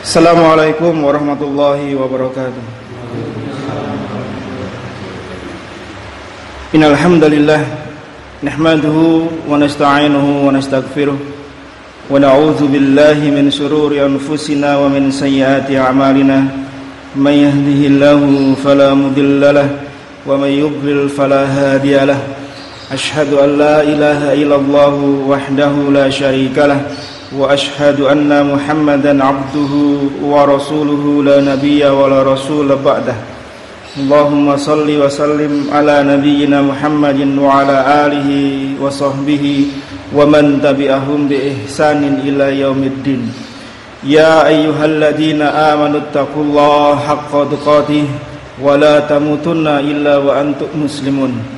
Assalamualaikum warahmatullahi wabarakatuh. Innal hamdalillah nahmaduhu wa nasta'inuhu wa nastaghfiruh wa na'udzu billahi min shururi anfusina wa min sayyiati a'malina. May yahdihillahu fala mudilla lahu wa may yudlil fala hadiya lahu ashhadu an la ilaha illallah wahdahu la syarika وأشهد أن محمدا عبده ورسوله لا نبي ولا رسول بعده. اللهم صل وسلم على نبينا محمد وعلى آله وصحبه ومن تبعهم بإحسان إلى يوم الدين. يا أيها الذين آمنوا اتقوا الله حق تقاته ولا تموتن إلا وأنتم مسلمون.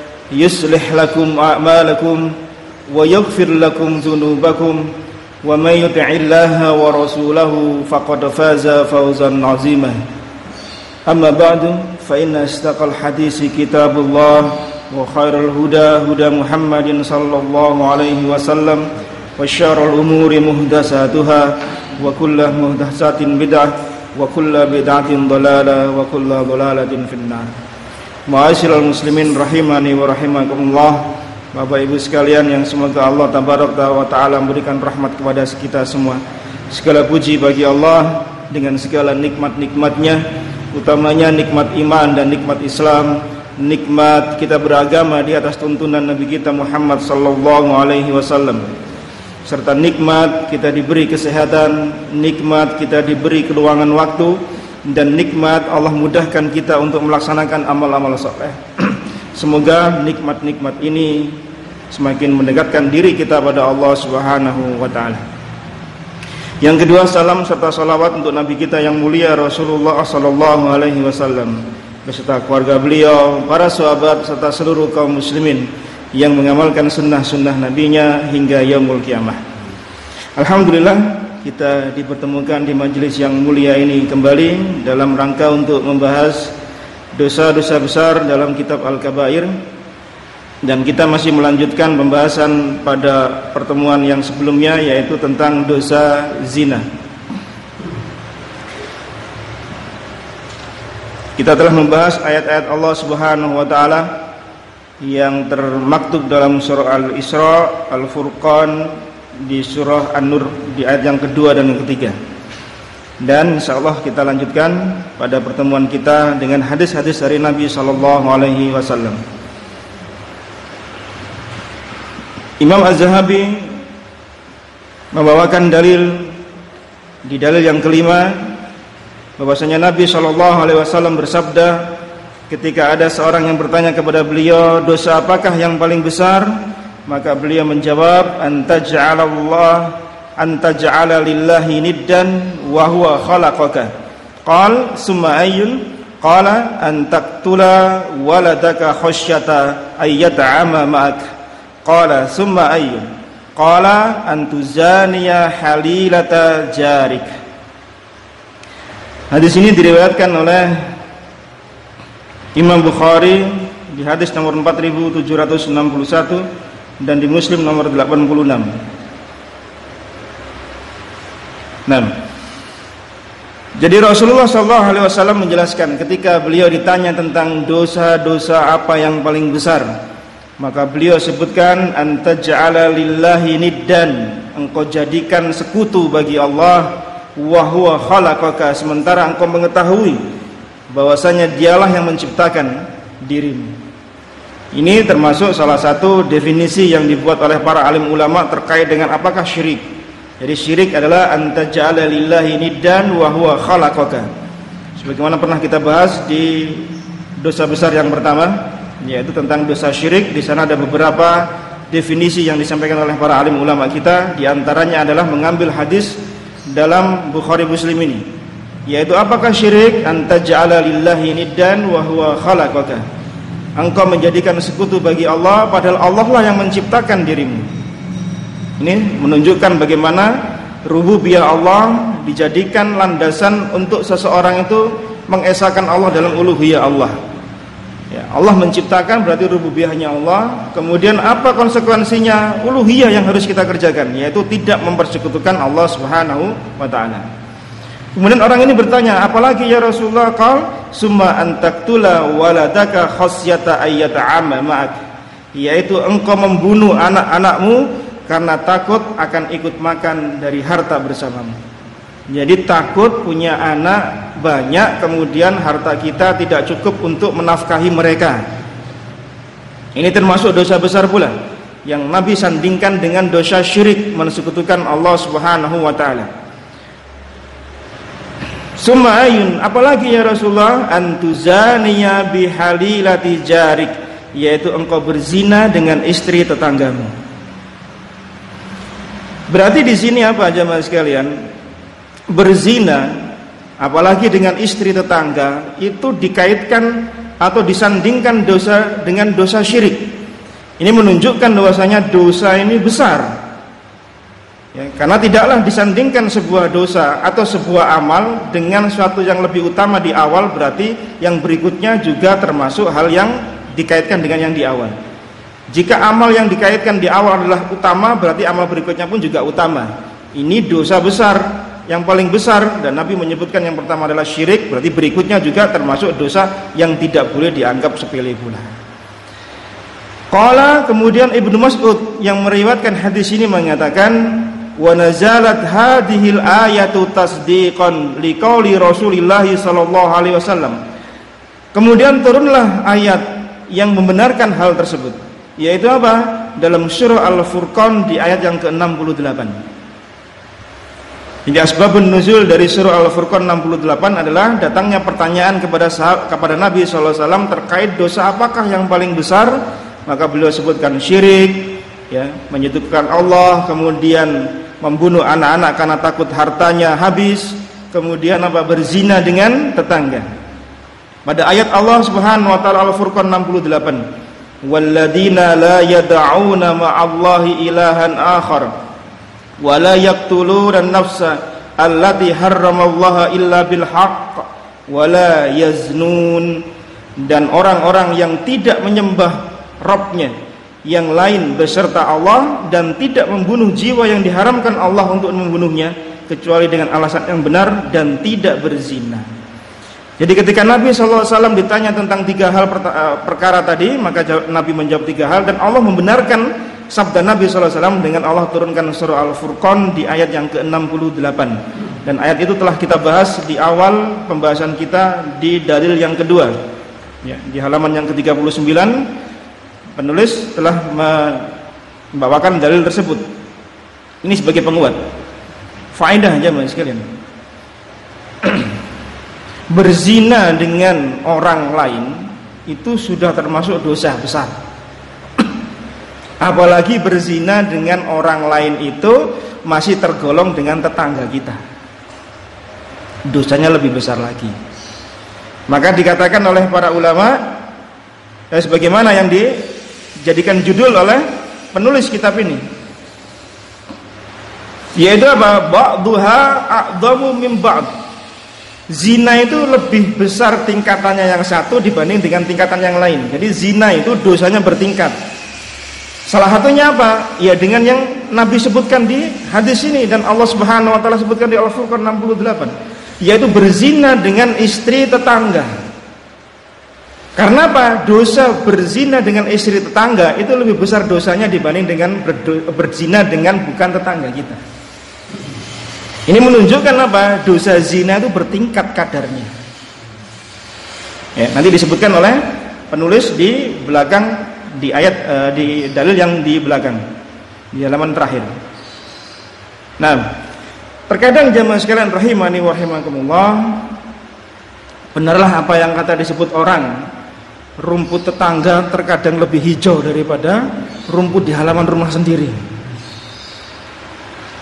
يصلح لكم أعمالكم ويغفر لكم ذنوبكم ومن يطع الله ورسوله فقد فاز فوزا عظيما. أما بعد فإن أصدق الحديث كتاب الله وخير الهدى هدى محمد صلى الله عليه وسلم وشر الأمور مهدساتها وكل مهدسات بدعة وكل بدعة ضلالة وكل ضلالة في النار. Ma'asyiral muslimin rahimani wa rahimakumullah Bapak Ibu sekalian yang semoga Allah tabarak wa taala memberikan rahmat kepada kita semua. Segala puji bagi Allah dengan segala nikmat-nikmatnya, utamanya nikmat iman dan nikmat Islam, nikmat kita beragama di atas tuntunan Nabi kita Muhammad sallallahu alaihi wasallam. Serta nikmat kita diberi kesehatan, nikmat kita diberi keluangan waktu, dan nikmat Allah mudahkan kita untuk melaksanakan amal-amal soleh. Semoga nikmat-nikmat ini semakin mendekatkan diri kita pada Allah Subhanahu wa taala. Yang kedua salam serta salawat untuk Nabi kita yang mulia Rasulullah sallallahu alaihi wasallam beserta keluarga beliau, para sahabat serta seluruh kaum muslimin yang mengamalkan sunnah-sunnah nabinya hingga yaumul kiamah. Alhamdulillah kita dipertemukan di majelis yang mulia ini kembali dalam rangka untuk membahas dosa-dosa besar dalam kitab Al-Kabair dan kita masih melanjutkan pembahasan pada pertemuan yang sebelumnya yaitu tentang dosa zina. Kita telah membahas ayat-ayat Allah Subhanahu wa taala yang termaktub dalam surah Al-Isra, Al-Furqan, di surah An-Nur di ayat yang kedua dan yang ketiga. Dan insyaallah kita lanjutkan pada pertemuan kita dengan hadis-hadis dari Nabi sallallahu alaihi wasallam. Imam Az-Zahabi membawakan dalil di dalil yang kelima bahwasanya Nabi sallallahu alaihi wasallam bersabda ketika ada seorang yang bertanya kepada beliau dosa apakah yang paling besar maka beliau menjawab antaj'alallah antaj'ala lillahi niddan wa huwa khalaqaka. Qal summa ayyun? Qala an taqtula waladaka khasyata ayyata'ama ma'ak. Qala summa ayyun? Qala an tuzaniya halilata jarik. Hadis ini diriwayatkan oleh Imam Bukhari di hadis nomor 4761 dan di Muslim nomor 86. Nah, jadi Rasulullah Shallallahu Alaihi Wasallam menjelaskan ketika beliau ditanya tentang dosa-dosa apa yang paling besar, maka beliau sebutkan antaj'ala lillahi niddan, engkau jadikan sekutu bagi Allah wa huwa khalaqaka sementara engkau mengetahui bahwasanya dialah yang menciptakan dirimu. Ini termasuk salah satu definisi yang dibuat oleh para alim ulama terkait dengan apakah syirik. Jadi syirik adalah antaja'ala lillahi niddan wa huwa khalaqaka. Sebagaimana pernah kita bahas di dosa besar yang pertama yaitu tentang dosa syirik. Di sana ada beberapa definisi yang disampaikan oleh para alim ulama kita, di antaranya adalah mengambil hadis dalam Bukhari Muslim ini yaitu apakah syirik antaj'ala lillahi niddan wa huwa khalaqaka engkau menjadikan sekutu bagi Allah padahal Allah lah yang menciptakan dirimu ini menunjukkan bagaimana rububiyah Allah dijadikan landasan untuk seseorang itu mengesahkan Allah dalam uluhiyah Allah Ya, Allah menciptakan berarti rububiyahnya Allah. Kemudian apa konsekuensinya? Uluhiyah yang harus kita kerjakan yaitu tidak mempersekutukan Allah Subhanahu wa taala. Kemudian orang ini bertanya, apalagi ya Rasulullah qal summa antaktula waladaka khasyata ayyata'ama ma'ak. Yaitu engkau membunuh anak-anakmu karena takut akan ikut makan dari harta bersamamu. Jadi takut punya anak banyak kemudian harta kita tidak cukup untuk menafkahi mereka. Ini termasuk dosa besar pula yang Nabi sandingkan dengan dosa syirik mensekutukan Allah Subhanahu wa taala. Summa ayun, apalagi ya Rasulullah antuzaniya bihalilati jarik yaitu engkau berzina dengan istri tetanggamu. Berarti di sini apa jemaah sekalian? berzina apalagi dengan istri tetangga itu dikaitkan atau disandingkan dosa dengan dosa syirik. Ini menunjukkan bahwasanya dosa ini besar. Ya, karena tidaklah disandingkan sebuah dosa atau sebuah amal dengan suatu yang lebih utama di awal berarti yang berikutnya juga termasuk hal yang dikaitkan dengan yang di awal. Jika amal yang dikaitkan di awal adalah utama berarti amal berikutnya pun juga utama. Ini dosa besar yang paling besar dan Nabi menyebutkan yang pertama adalah syirik berarti berikutnya juga termasuk dosa yang tidak boleh dianggap sepele pula. Qala kemudian Ibnu Mas'ud yang meriwayatkan hadis ini mengatakan wa nazalat hadhil ayatu tasdiqan liqauli Rasulillah sallallahu alaihi wasallam. Kemudian turunlah ayat yang membenarkan hal tersebut yaitu apa? Dalam surah Al-Furqan di ayat yang ke-68. Ini asbabun nuzul dari surah Al-Furqan 68 adalah datangnya pertanyaan kepada kepada Nabi SAW terkait dosa apakah yang paling besar maka beliau sebutkan syirik ya menyekutukan Allah kemudian membunuh anak-anak karena takut hartanya habis kemudian apa berzina dengan tetangga. Pada ayat Allah Subhanahu wa taala Al-Furqan 68 walladzina la yad'una ma'allahi ilahan akhar wala yaqtuluna nafsa allati harramallaha illa bil haqq wala yaznun. Dan orang-orang yang tidak menyembah Robnya yang lain beserta Allah dan tidak membunuh jiwa yang diharamkan Allah untuk membunuhnya kecuali dengan alasan yang benar dan tidak berzina. Jadi ketika Nabi SAW ditanya tentang tiga hal eh, perkara tadi, maka Nabi menjawab tiga hal dan Allah membenarkan sabda Nabi SAW dengan Allah turunkan surah Al-Furqan di ayat yang ke-68 dan ayat itu telah kita bahas di awal pembahasan kita di dalil yang kedua ya, di halaman yang ke-39 penulis telah membawakan dalil tersebut ini sebagai penguat faedah aja mas sekalian berzina dengan orang lain itu sudah termasuk dosa besar Apalagi berzina dengan orang lain itu masih tergolong dengan tetangga kita. Dosanya lebih besar lagi. Maka dikatakan oleh para ulama ya sebagaimana yang dijadikan judul oleh penulis kitab ini. Yaitu apa? Ba'duha a'dhamu min ba'd. Zina itu lebih besar tingkatannya yang satu dibanding dengan tingkatan yang lain. Jadi zina itu dosanya bertingkat. Salah satunya apa? Ya dengan yang Nabi sebutkan di hadis ini dan Allah Subhanahu wa taala sebutkan di Al-Furqan 68, yaitu berzina dengan istri tetangga. Karena apa? Dosa berzina dengan istri tetangga itu lebih besar dosanya dibanding dengan berzina dengan bukan tetangga kita. Ini menunjukkan apa? Dosa zina itu bertingkat kadarnya. Ya, nanti disebutkan oleh penulis di belakang di ayat uh, di dalil yang di belakang di halaman terakhir. Nah, terkadang jamaah sekalian rahimani wa rahimakumullah benarlah apa yang kata disebut orang rumput tetangga terkadang lebih hijau daripada rumput di halaman rumah sendiri.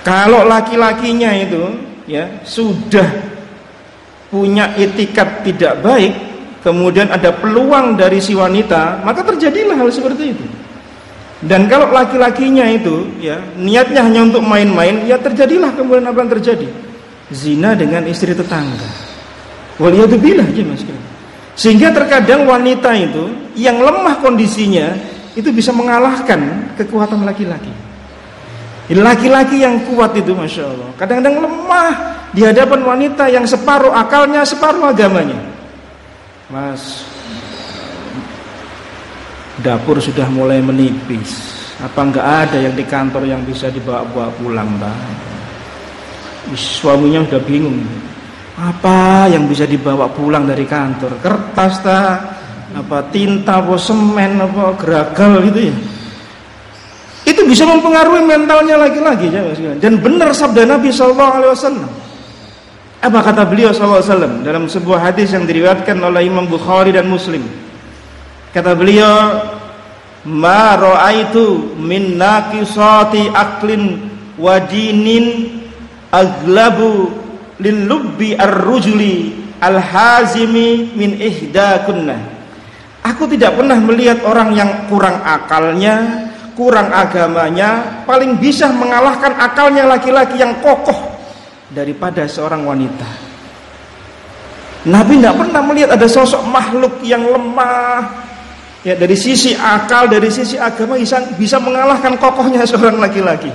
Kalau laki-lakinya itu ya sudah punya etikat tidak baik, kemudian ada peluang dari si wanita, maka terjadilah hal seperti itu. Dan kalau laki-lakinya itu ya niatnya hanya untuk main-main, ya terjadilah kemudian apa yang terjadi? Zina dengan istri tetangga. Waliyadzubillah aja mas Sehingga terkadang wanita itu yang lemah kondisinya itu bisa mengalahkan kekuatan laki-laki. Laki-laki yang kuat itu masya Allah kadang-kadang lemah di hadapan wanita yang separuh akalnya, separuh agamanya. Mas, dapur sudah mulai menipis. Apa enggak ada yang di kantor yang bisa dibawa-bawa pulang, Mbak? Suaminya sudah bingung. Apa yang bisa dibawa pulang dari kantor? Kertas tak? Apa tinta, apa semen, apa geragal gitu ya? Itu bisa mempengaruhi mentalnya lagi-lagi ya Dan benar sabda Nabi Shallallahu Alaihi Wasallam. Apa kata beliau Shallallahu Alaihi Wasallam dalam sebuah hadis yang diriwayatkan oleh Imam Bukhari dan Muslim? Kata beliau, "Ma ra'aitu min naqisati aklin wa dinin aglabu lil lubbi ar-rujuli al-hazimi min ihdakunna." Aku tidak pernah melihat orang yang kurang akalnya, kurang agamanya paling bisa mengalahkan akalnya laki-laki yang kokoh daripada seorang wanita. Nabi tidak pernah melihat ada sosok makhluk yang lemah ya dari sisi akal, dari sisi agama bisa, bisa mengalahkan kokohnya seorang laki-laki.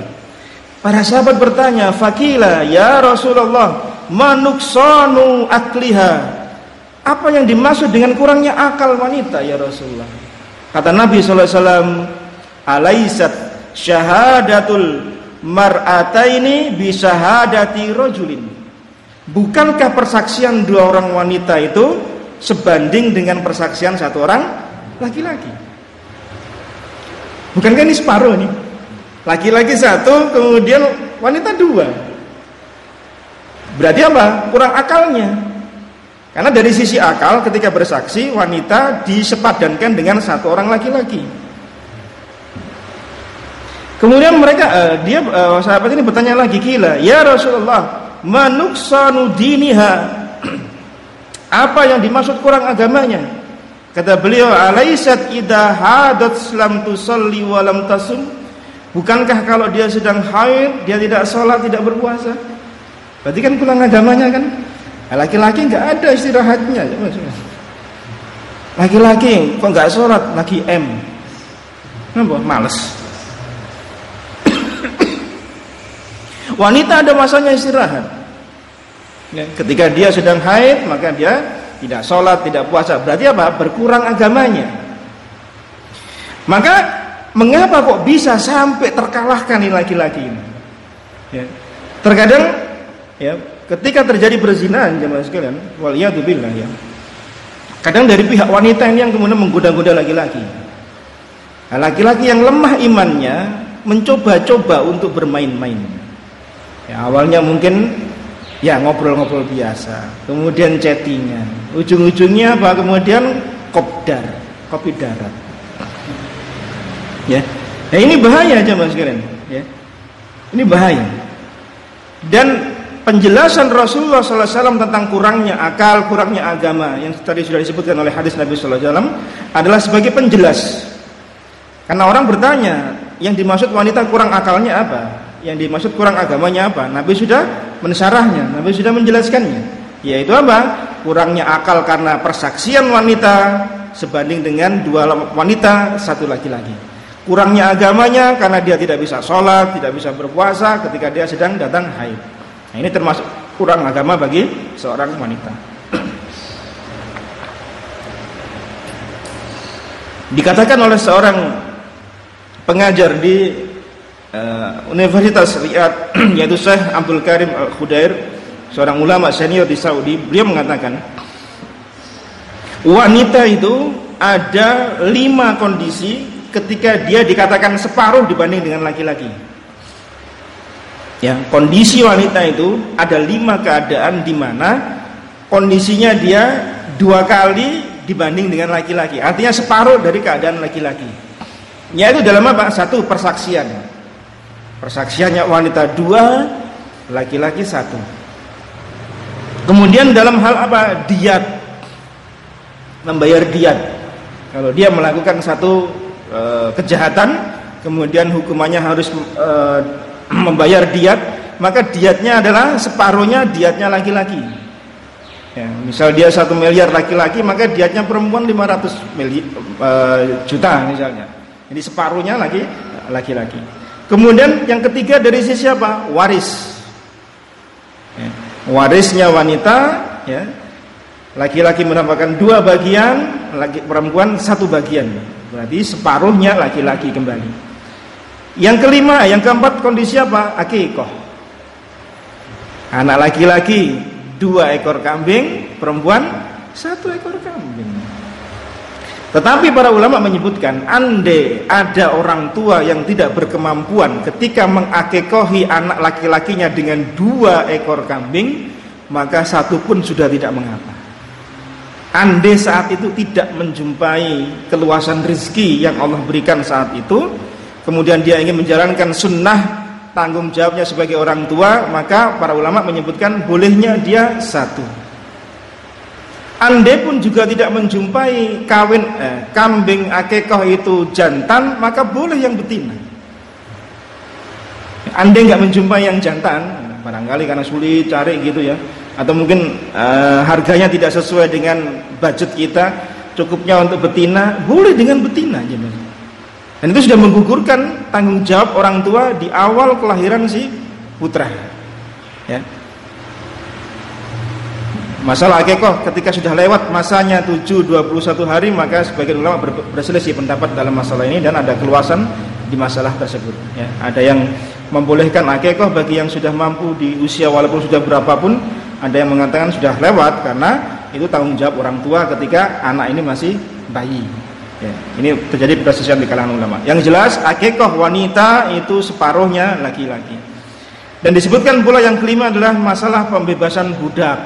Para sahabat bertanya, "Fakila ya Rasulullah, manuksanu akliha?" Apa yang dimaksud dengan kurangnya akal wanita ya Rasulullah? Kata Nabi sallallahu alaihi wasallam, alaisat syahadatul mar'ataini bi syahadati rajulin bukankah persaksian dua orang wanita itu sebanding dengan persaksian satu orang laki-laki bukankah ini separuh nih laki-laki satu kemudian wanita dua berarti apa kurang akalnya karena dari sisi akal ketika bersaksi wanita disepadankan dengan satu orang laki-laki Kemudian mereka uh, dia uh, sahabat ini bertanya lagi gila, "Ya Rasulullah, manuksanu diniha?" Apa yang dimaksud kurang agamanya? Kata beliau, "Alaisat idza hadat lam tusalli wa lam tasum?" Bukankah kalau dia sedang haid, dia tidak sholat, tidak berpuasa? Berarti kan kurang agamanya kan? Laki-laki nggak ada istirahatnya. Laki-laki kok nggak sholat, lagi M. Kenapa? Males. Wanita ada masanya istirahat. Ya, ketika dia sedang haid, maka dia tidak sholat, tidak puasa. Berarti apa? Berkurang agamanya. Maka mengapa kok bisa sampai terkalahkan ini laki-laki ini? Ya. Terkadang ya, ketika terjadi perzinahan jemaah sekalian, waliyadzubillah ya. Kadang dari pihak wanita ini yang kemudian menggoda-goda laki-laki. Nah, laki-laki yang lemah imannya mencoba-coba untuk bermain-main. Ya, awalnya mungkin ya ngobrol-ngobrol biasa, kemudian chattingan, ujung-ujungnya apa? Kemudian kopdar, kopi darat. Ya, nah ini bahaya aja mas kalian. Ya, ini bahaya. Dan penjelasan Rasulullah SAW tentang kurangnya akal, kurangnya agama yang tadi sudah disebutkan oleh hadis Nabi SAW adalah sebagai penjelas. Karena orang bertanya, yang dimaksud wanita kurang akalnya apa? yang dimaksud kurang agamanya apa? Nabi sudah mensyarahnya, Nabi sudah menjelaskannya. Yaitu apa? Kurangnya akal karena persaksian wanita sebanding dengan dua wanita satu laki-laki. Kurangnya agamanya karena dia tidak bisa sholat, tidak bisa berpuasa ketika dia sedang datang haid. Nah, ini termasuk kurang agama bagi seorang wanita. Dikatakan oleh seorang pengajar di uh, Universitas Riyadh yaitu Syekh Abdul Karim Al Khudair seorang ulama senior di Saudi beliau mengatakan wanita itu ada lima kondisi ketika dia dikatakan separuh dibanding dengan laki-laki ya kondisi wanita itu ada lima keadaan di mana kondisinya dia dua kali dibanding dengan laki-laki artinya separuh dari keadaan laki-laki yaitu dalam apa satu persaksian Persaksiannya wanita dua, laki-laki satu. Kemudian dalam hal apa? Diat. Membayar diat. Kalau dia melakukan satu e, kejahatan, kemudian hukumannya harus e, membayar diat, maka diatnya adalah separuhnya diatnya laki-laki. Ya, misal dia satu miliar laki-laki, maka diatnya perempuan 500 miliar, e, juta misalnya. Jadi separuhnya lagi laki-laki. Kemudian yang ketiga dari sisi apa? Waris. Ya. Warisnya wanita, ya. Laki-laki mendapatkan dua bagian, laki perempuan satu bagian. Berarti separuhnya laki-laki kembali. Yang kelima, yang keempat kondisi apa? Akikoh. Anak laki-laki dua ekor kambing, perempuan satu ekor kambing. Tetapi para ulama menyebutkan ande ada orang tua yang tidak berkemampuan ketika mengakekohi anak laki-lakinya dengan dua ekor kambing maka satu pun sudah tidak mengapa. Ande saat itu tidak menjumpai keluasan rezeki yang Allah berikan saat itu kemudian dia ingin menjalankan sunnah tanggung jawabnya sebagai orang tua maka para ulama menyebutkan bolehnya dia satu Andai pun juga tidak menjumpai kawin eh, kambing akekah itu jantan, maka boleh yang betina. Andai nggak menjumpai yang jantan, barangkali karena sulit cari gitu ya, atau mungkin eh, harganya tidak sesuai dengan budget kita, cukupnya untuk betina, boleh dengan betina aja Dan itu sudah menggugurkan tanggung jawab orang tua di awal kelahiran si putra. Ya. Masalah akikoh ketika sudah lewat masanya 7 21 hari maka sebagian ulama berselisih pendapat dalam masalah ini dan ada keluasan di masalah tersebut ya. Ada yang membolehkan akikoh bagi yang sudah mampu di usia walaupun sudah berapapun, ada yang mengatakan sudah lewat karena itu tanggung jawab orang tua ketika anak ini masih bayi. Ya, ini terjadi perselisihan di kalangan ulama. Yang jelas akikoh wanita itu separuhnya laki-laki. Dan disebutkan pula yang kelima adalah masalah pembebasan budak.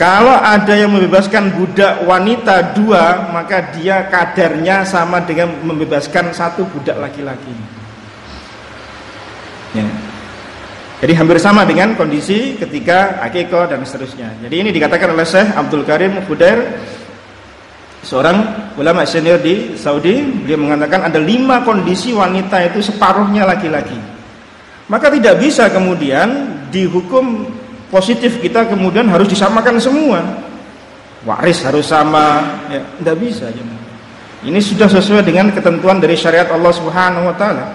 Kalau ada yang membebaskan budak wanita dua, maka dia kadarnya sama dengan membebaskan satu budak laki-laki. Ya. Jadi hampir sama dengan kondisi ketika akiko dan seterusnya. Jadi ini dikatakan oleh Syekh Abdul Karim Khudair, seorang ulama senior di Saudi. Dia mengatakan ada lima kondisi wanita itu separuhnya laki-laki. Maka tidak bisa kemudian dihukum positif kita kemudian harus disamakan semua waris harus sama ya tidak bisa ini sudah sesuai dengan ketentuan dari syariat Allah Subhanahu wa taala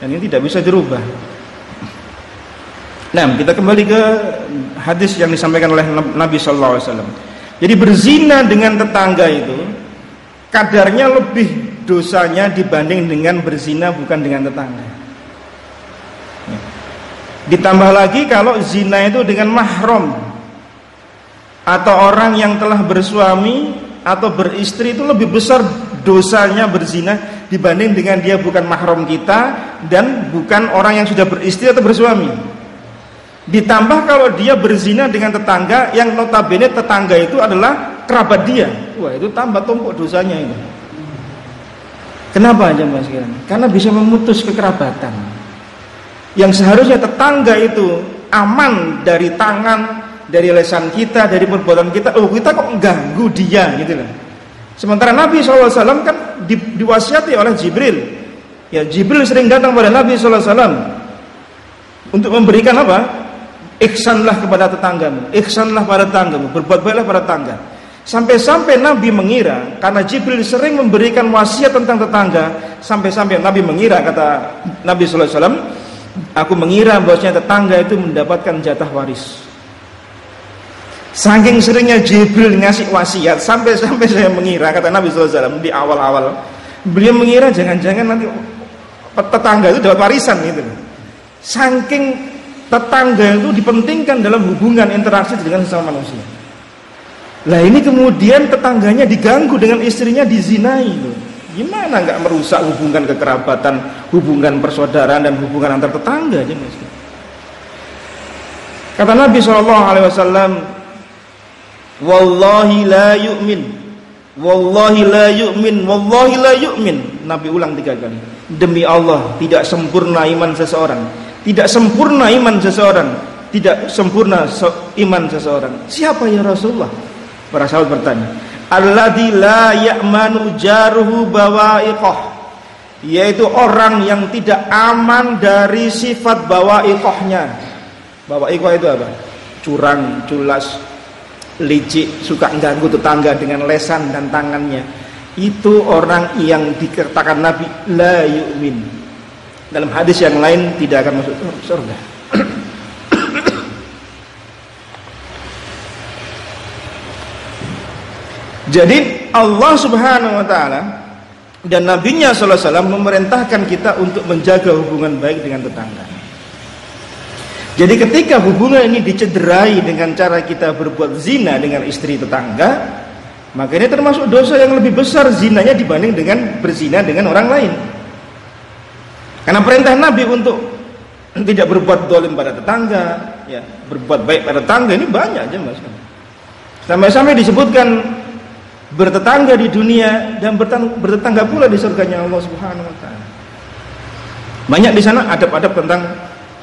dan ini tidak bisa dirubah nah kita kembali ke hadis yang disampaikan oleh Nabi sallallahu alaihi wasallam jadi berzina dengan tetangga itu kadarnya lebih dosanya dibanding dengan berzina bukan dengan tetangga. Ditambah lagi kalau zina itu dengan mahram. Atau orang yang telah bersuami atau beristri itu lebih besar dosanya berzina dibanding dengan dia bukan mahram kita dan bukan orang yang sudah beristri atau bersuami. Ditambah kalau dia berzina dengan tetangga yang notabene tetangga itu adalah kerabat dia. Wah, itu tambah tumpuk dosanya itu. Kenapa aja Mas Karena bisa memutus kekerabatan yang seharusnya tetangga itu aman dari tangan, dari lesan kita, dari perbuatan kita. Oh kita kok ganggu dia gitu loh. Sementara Nabi SAW kan di, diwasiati oleh Jibril. Ya Jibril sering datang pada Nabi SAW untuk memberikan apa? Iksanlah kepada tetanggamu, iksanlah pada tetanggamu, berbuat baiklah pada tetangga. Sampai-sampai Nabi mengira karena Jibril sering memberikan wasiat tentang tetangga, sampai-sampai Nabi mengira kata Nabi sallallahu alaihi wasallam, Aku mengira bahwasanya tetangga itu mendapatkan jatah waris. Saking seringnya Jibril ngasih wasiat sampai-sampai saya mengira kata Nabi SAW di awal-awal beliau mengira jangan-jangan nanti tetangga itu dapat warisan itu. Saking tetangga itu dipentingkan dalam hubungan interaksi dengan sesama manusia. Lah ini kemudian tetangganya diganggu dengan istrinya dizinai itu. Gimana nggak merusak hubungan kekerabatan, hubungan persaudaraan dan hubungan antar tetangga aja mas. Kata Nabi Shallallahu Alaihi Wasallam, Wallahi la yu'min, Wallahi la yu'min, Wallahi la yu'min. Nabi ulang tiga kali. Demi Allah tidak sempurna iman seseorang, tidak sempurna iman seseorang tidak sempurna iman seseorang. Siapa ya Rasulullah? Para sahabat bertanya. Alladzi la ya'manu jaruhu bawa'iqah. Yaitu orang yang tidak aman dari sifat bawa'iqahnya. Bawa'iqah itu apa? Curang, culas, licik, suka ganggu tetangga dengan lesan dan tangannya. Itu orang yang dikatakan Nabi la yu'min dalam hadis yang lain tidak akan masuk surga. Jadi Allah Subhanahu wa taala dan nabinya sallallahu alaihi wasallam memerintahkan kita untuk menjaga hubungan baik dengan tetangga. Jadi ketika hubungan ini dicederai dengan cara kita berbuat zina dengan istri tetangga, maka ini termasuk dosa yang lebih besar zinanya dibanding dengan berzina dengan orang lain. Karena perintah Nabi untuk tidak berbuat dolim pada tetangga, ya, berbuat baik pada tetangga ini banyak aja mas. Sampai-sampai disebutkan bertetangga di dunia dan bertetangga pula di surganya Allah Subhanahu Wa Taala. Banyak di sana adab-adab tentang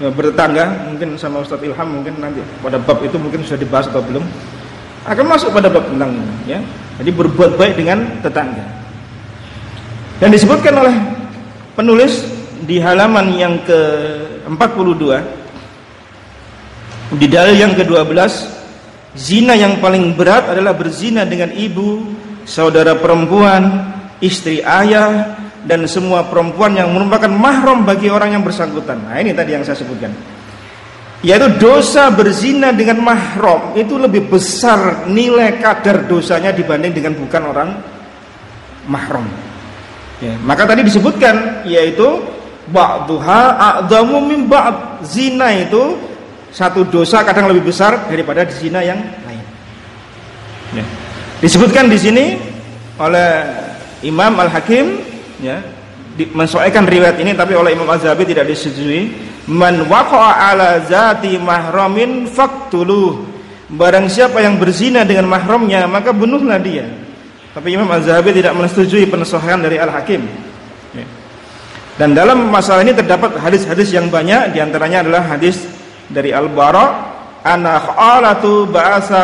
ya, bertetangga. Mungkin sama Ustadz Ilham mungkin nanti pada bab itu mungkin sudah dibahas atau belum. Akan masuk pada bab tentang ini, ya. Jadi berbuat baik dengan tetangga. Dan disebutkan oleh penulis di halaman yang ke-42 di dalil yang ke-12 zina yang paling berat adalah berzina dengan ibu, saudara perempuan, istri ayah dan semua perempuan yang merupakan mahram bagi orang yang bersangkutan. Nah, ini tadi yang saya sebutkan. Yaitu dosa berzina dengan mahram itu lebih besar nilai kadar dosanya dibanding dengan bukan orang mahram. Ya, maka tadi disebutkan yaitu ba'duha a'dhamu min ba'd. Zina itu satu dosa kadang lebih besar daripada zina yang lain. Ya. Disebutkan di sini oleh Imam Al-Hakim ya, di, mensoalkan riwayat ini tapi oleh Imam Az-Zahabi tidak disetujui. Man waqa'a ala zati mahramin faqtuluh. Barang siapa yang berzina dengan mahramnya maka bunuhlah dia. Tapi Imam Az-Zahabi tidak menyetujui penesohan dari Al-Hakim. Dan dalam masalah ini terdapat hadis-hadis yang banyak di antaranya adalah hadis dari Al-Bara ana khalatu ba'asa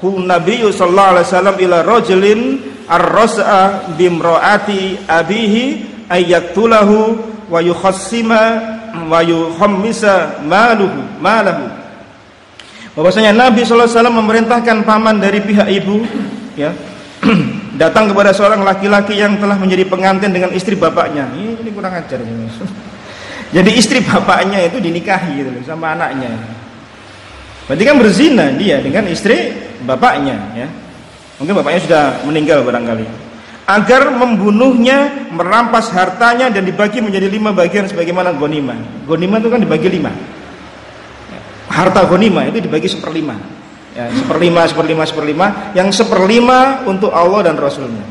hu nabiyyu sallallahu alaihi wasallam ila rajulin ar-ras'a bimraati abihi ayyaktulahu wa yukhassima wa yuhammisa maluhu malahu. Bahwasanya Nabi sallallahu alaihi wasallam memerintahkan paman dari pihak ibu ya datang kepada seorang laki-laki yang telah menjadi pengantin dengan istri bapaknya. Ini, kurang ajar ini. Jadi istri bapaknya itu dinikahi gitu sama anaknya. Berarti kan berzina dia dengan istri bapaknya ya. Mungkin bapaknya sudah meninggal barangkali. Agar membunuhnya, merampas hartanya dan dibagi menjadi lima bagian sebagaimana gonima. Gonima itu kan dibagi lima. Harta gonima itu dibagi seperlima ya, seperlima seperlima seperlima. Yang seperlima untuk Allah dan Rasulnya.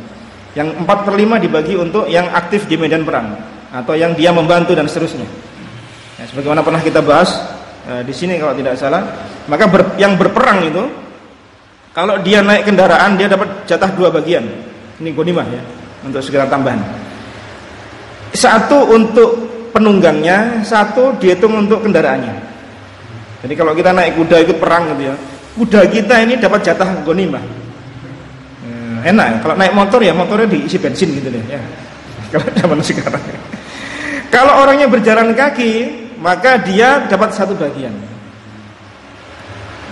Yang empat perlima dibagi untuk yang aktif di medan perang atau yang dia membantu dan seterusnya. Ya, sebagaimana pernah kita bahas eh, di sini kalau tidak salah. Maka ber, yang berperang itu kalau dia naik kendaraan dia dapat jatah dua bagian. Ini gonimah ya untuk segera tambahan. Satu untuk penunggangnya satu dihitung untuk kendaraannya. Jadi kalau kita naik kuda ikut perang gitu ya kuda kita ini dapat jatah gonimah hmm, enak kalau naik motor ya motornya diisi bensin gitu deh ya. Kalau zaman sekarang. Kalau orangnya berjalan kaki maka dia dapat satu bagian.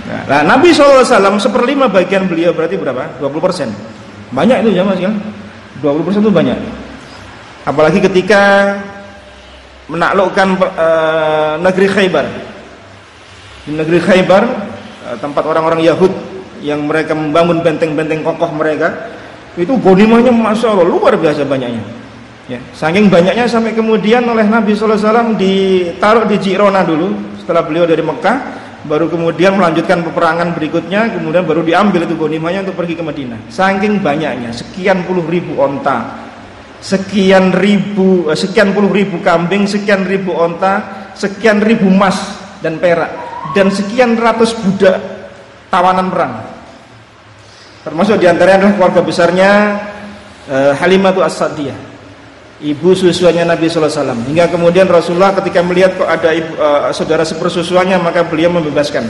Nah, Nabi SAW seperlima bagian beliau berarti berapa? 20% banyak itu ya mas ya? 20% itu banyak. Apalagi ketika menaklukkan uh, negeri Khaybar. Di negeri Khaybar Eh, tempat orang-orang Yahud yang mereka membangun benteng-benteng kokoh mereka itu gonimahnya masya Allah luar biasa banyaknya. Ya saking banyaknya sampai kemudian oleh Nabi SAW ditaruh di Jirona dulu setelah beliau dari Mekah baru kemudian melanjutkan peperangan berikutnya kemudian baru diambil itu gonimahnya untuk pergi ke Madinah. Saking banyaknya sekian puluh ribu onta. Sekian ribu eh, sekian puluh ribu kambing sekian ribu onta sekian ribu emas dan perak dan sekian ratus budak tawanan perang. Termasuk di antaranya adalah keluarga besarnya e, Halimah As-Sadiyah. ibu susuannya Nabi alaihi wasallam. Hingga kemudian Rasulullah ketika melihat kok ada ibu, uh, saudara sepersusuannya maka beliau membebaskan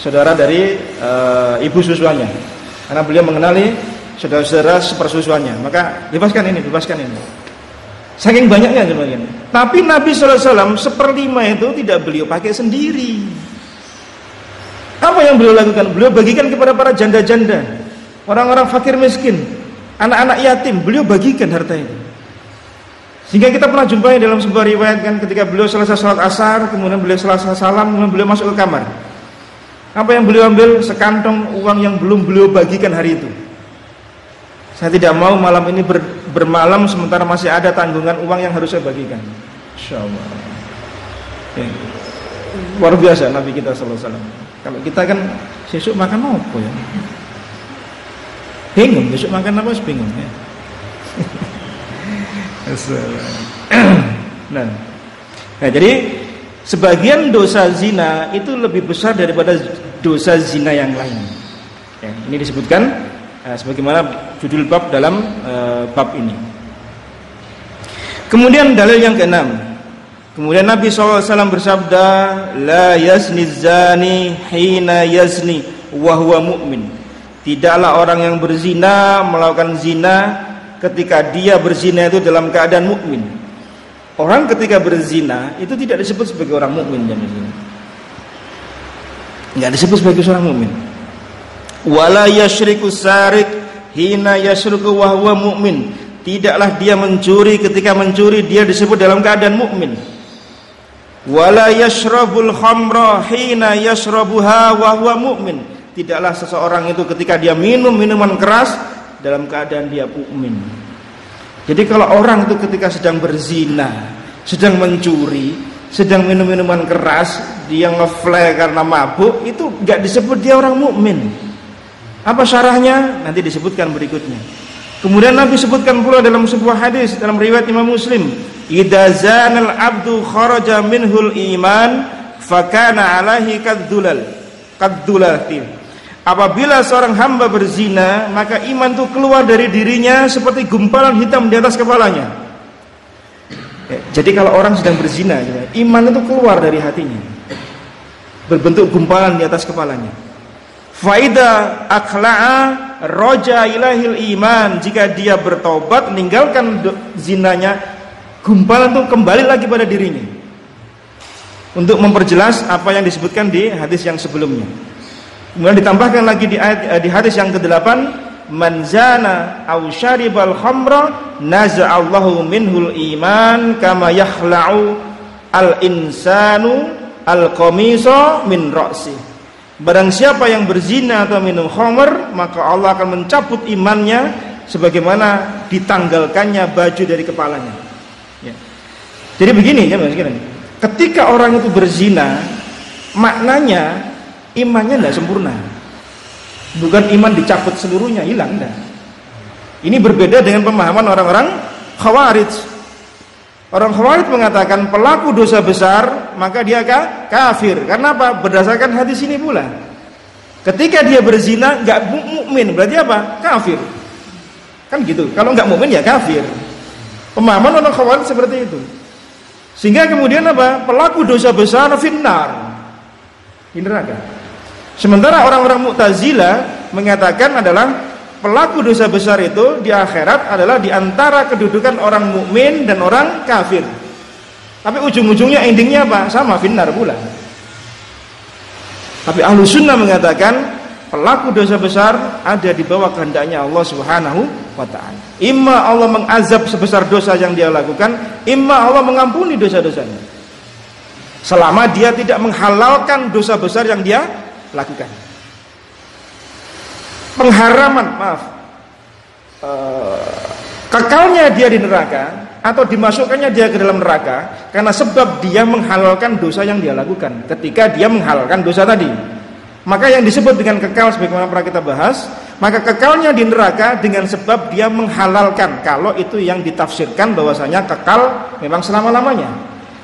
saudara dari uh, ibu susuannya. Karena beliau mengenali saudara-saudara sepersusuannya. Maka bebaskan ini, bebaskan ini. Saking banyaknya sebenarnya. Tapi Nabi SAW seperlima itu tidak beliau pakai sendiri. Apa yang beliau lakukan? Beliau bagikan kepada para janda-janda, orang-orang fakir miskin, anak-anak yatim. Beliau bagikan harta itu. Sehingga kita pernah jumpai dalam sebuah riwayat kan ketika beliau selesai sholat asar, kemudian beliau selesai salam, kemudian beliau masuk ke kamar. Apa yang beliau ambil? Sekantong uang yang belum beliau bagikan hari itu. Saya tidak mau malam ini ber, bermalam sementara masih ada tanggungan uang yang harus saya bagikan. Insya Allah. Ya. Luar biasa Nabi kita Sallallahu Alaihi Wasallam. Kalau kita kan besok makan apa ya? Bingung besok makan apa? Bingung ya. nah, nah jadi sebagian dosa zina itu lebih besar daripada dosa zina yang lain. Ya, ini disebutkan Nah, sebagaimana judul bab dalam uh, bab ini. Kemudian dalil yang keenam. Kemudian Nabi SAW bersabda, La yazni zani hina yazni wahwa mu'min. Tidaklah orang yang berzina melakukan zina ketika dia berzina itu dalam keadaan mukmin. Orang ketika berzina itu tidak disebut sebagai orang mukmin dan Enggak disebut sebagai seorang mukmin wala yashriku sarik hina yashriku wa huwa mu'min tidaklah dia mencuri ketika mencuri dia disebut dalam keadaan mukmin wala yashrabul khamra hina yashrabuha wa huwa mu'min tidaklah seseorang itu ketika dia minum minuman keras dalam keadaan dia mukmin jadi kalau orang itu ketika sedang berzina sedang mencuri sedang minum minuman keras dia ngeflare karena mabuk itu nggak disebut dia orang mukmin apa syarahnya? Nanti disebutkan berikutnya. Kemudian Nabi sebutkan pula dalam sebuah hadis dalam riwayat Imam Muslim, "Idza zanal abdu kharaja minhul iman fakana alaihi kadzulal." Kadzulatin. Apabila seorang hamba berzina, maka iman itu keluar dari dirinya seperti gumpalan hitam di atas kepalanya. Ya, jadi kalau orang sedang berzina, iman itu keluar dari hatinya, berbentuk gumpalan di atas kepalanya. Faida akhla'a roja ilahil iman jika dia bertobat meninggalkan zinanya gumpalan itu kembali lagi pada dirinya. Untuk memperjelas apa yang disebutkan di hadis yang sebelumnya. Kemudian ditambahkan lagi di ayat eh, di hadis yang ke-8 man zana aw syaribal khamra naza'allahu minhul iman kama yakhla'u al insanu al qamisa min ra'si. Barang siapa yang berzina atau minum khamr, maka Allah akan mencabut imannya sebagaimana ditanggalkannya baju dari kepalanya. Jadi begini ya ketika orang itu berzina, maknanya imannya tidak sempurna. Bukan iman dicabut seluruhnya hilang, enggak. Ini berbeda dengan pemahaman orang-orang khawarij. Orang Khawarij mengatakan pelaku dosa besar maka dia kafir. Karena apa? Berdasarkan hadis ini pula. Ketika dia berzina nggak mukmin berarti apa? Kafir. Kan gitu. Kalau nggak mukmin ya kafir. Pemahaman orang Khawarij seperti itu. Sehingga kemudian apa? Pelaku dosa besar finnar. Di neraka. Sementara orang-orang Mu'tazilah mengatakan adalah pelaku dosa besar itu di akhirat adalah di antara kedudukan orang mukmin dan orang kafir. Tapi ujung-ujungnya endingnya apa? Sama finnar pula. Tapi ahlu sunnah mengatakan pelaku dosa besar ada di bawah kehendaknya Allah Subhanahu wa taala. Imma Allah mengazab sebesar dosa yang dia lakukan, imma Allah mengampuni dosa-dosanya. Selama dia tidak menghalalkan dosa besar yang dia lakukan pengharaman maaf uh, kekalnya dia di neraka atau dimasukkannya dia ke dalam neraka karena sebab dia menghalalkan dosa yang dia lakukan ketika dia menghalalkan dosa tadi maka yang disebut dengan kekal sebagaimana pernah kita bahas maka kekalnya di neraka dengan sebab dia menghalalkan kalau itu yang ditafsirkan bahwasanya kekal memang selama-lamanya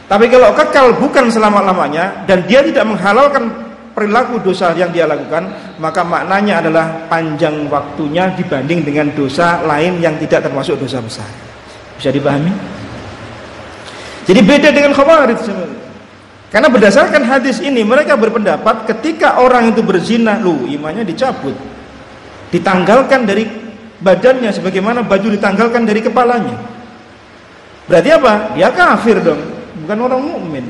tapi kalau kekal bukan selama-lamanya dan dia tidak menghalalkan perilaku dosa yang dia lakukan, maka maknanya adalah panjang waktunya dibanding dengan dosa lain yang tidak termasuk dosa besar. Bisa dipahami? Jadi beda dengan khawarij. Karena berdasarkan hadis ini mereka berpendapat ketika orang itu berzina, lu imannya dicabut. Ditanggalkan dari badannya sebagaimana baju ditanggalkan dari kepalanya. Berarti apa? Dia kafir dong, bukan orang mukmin.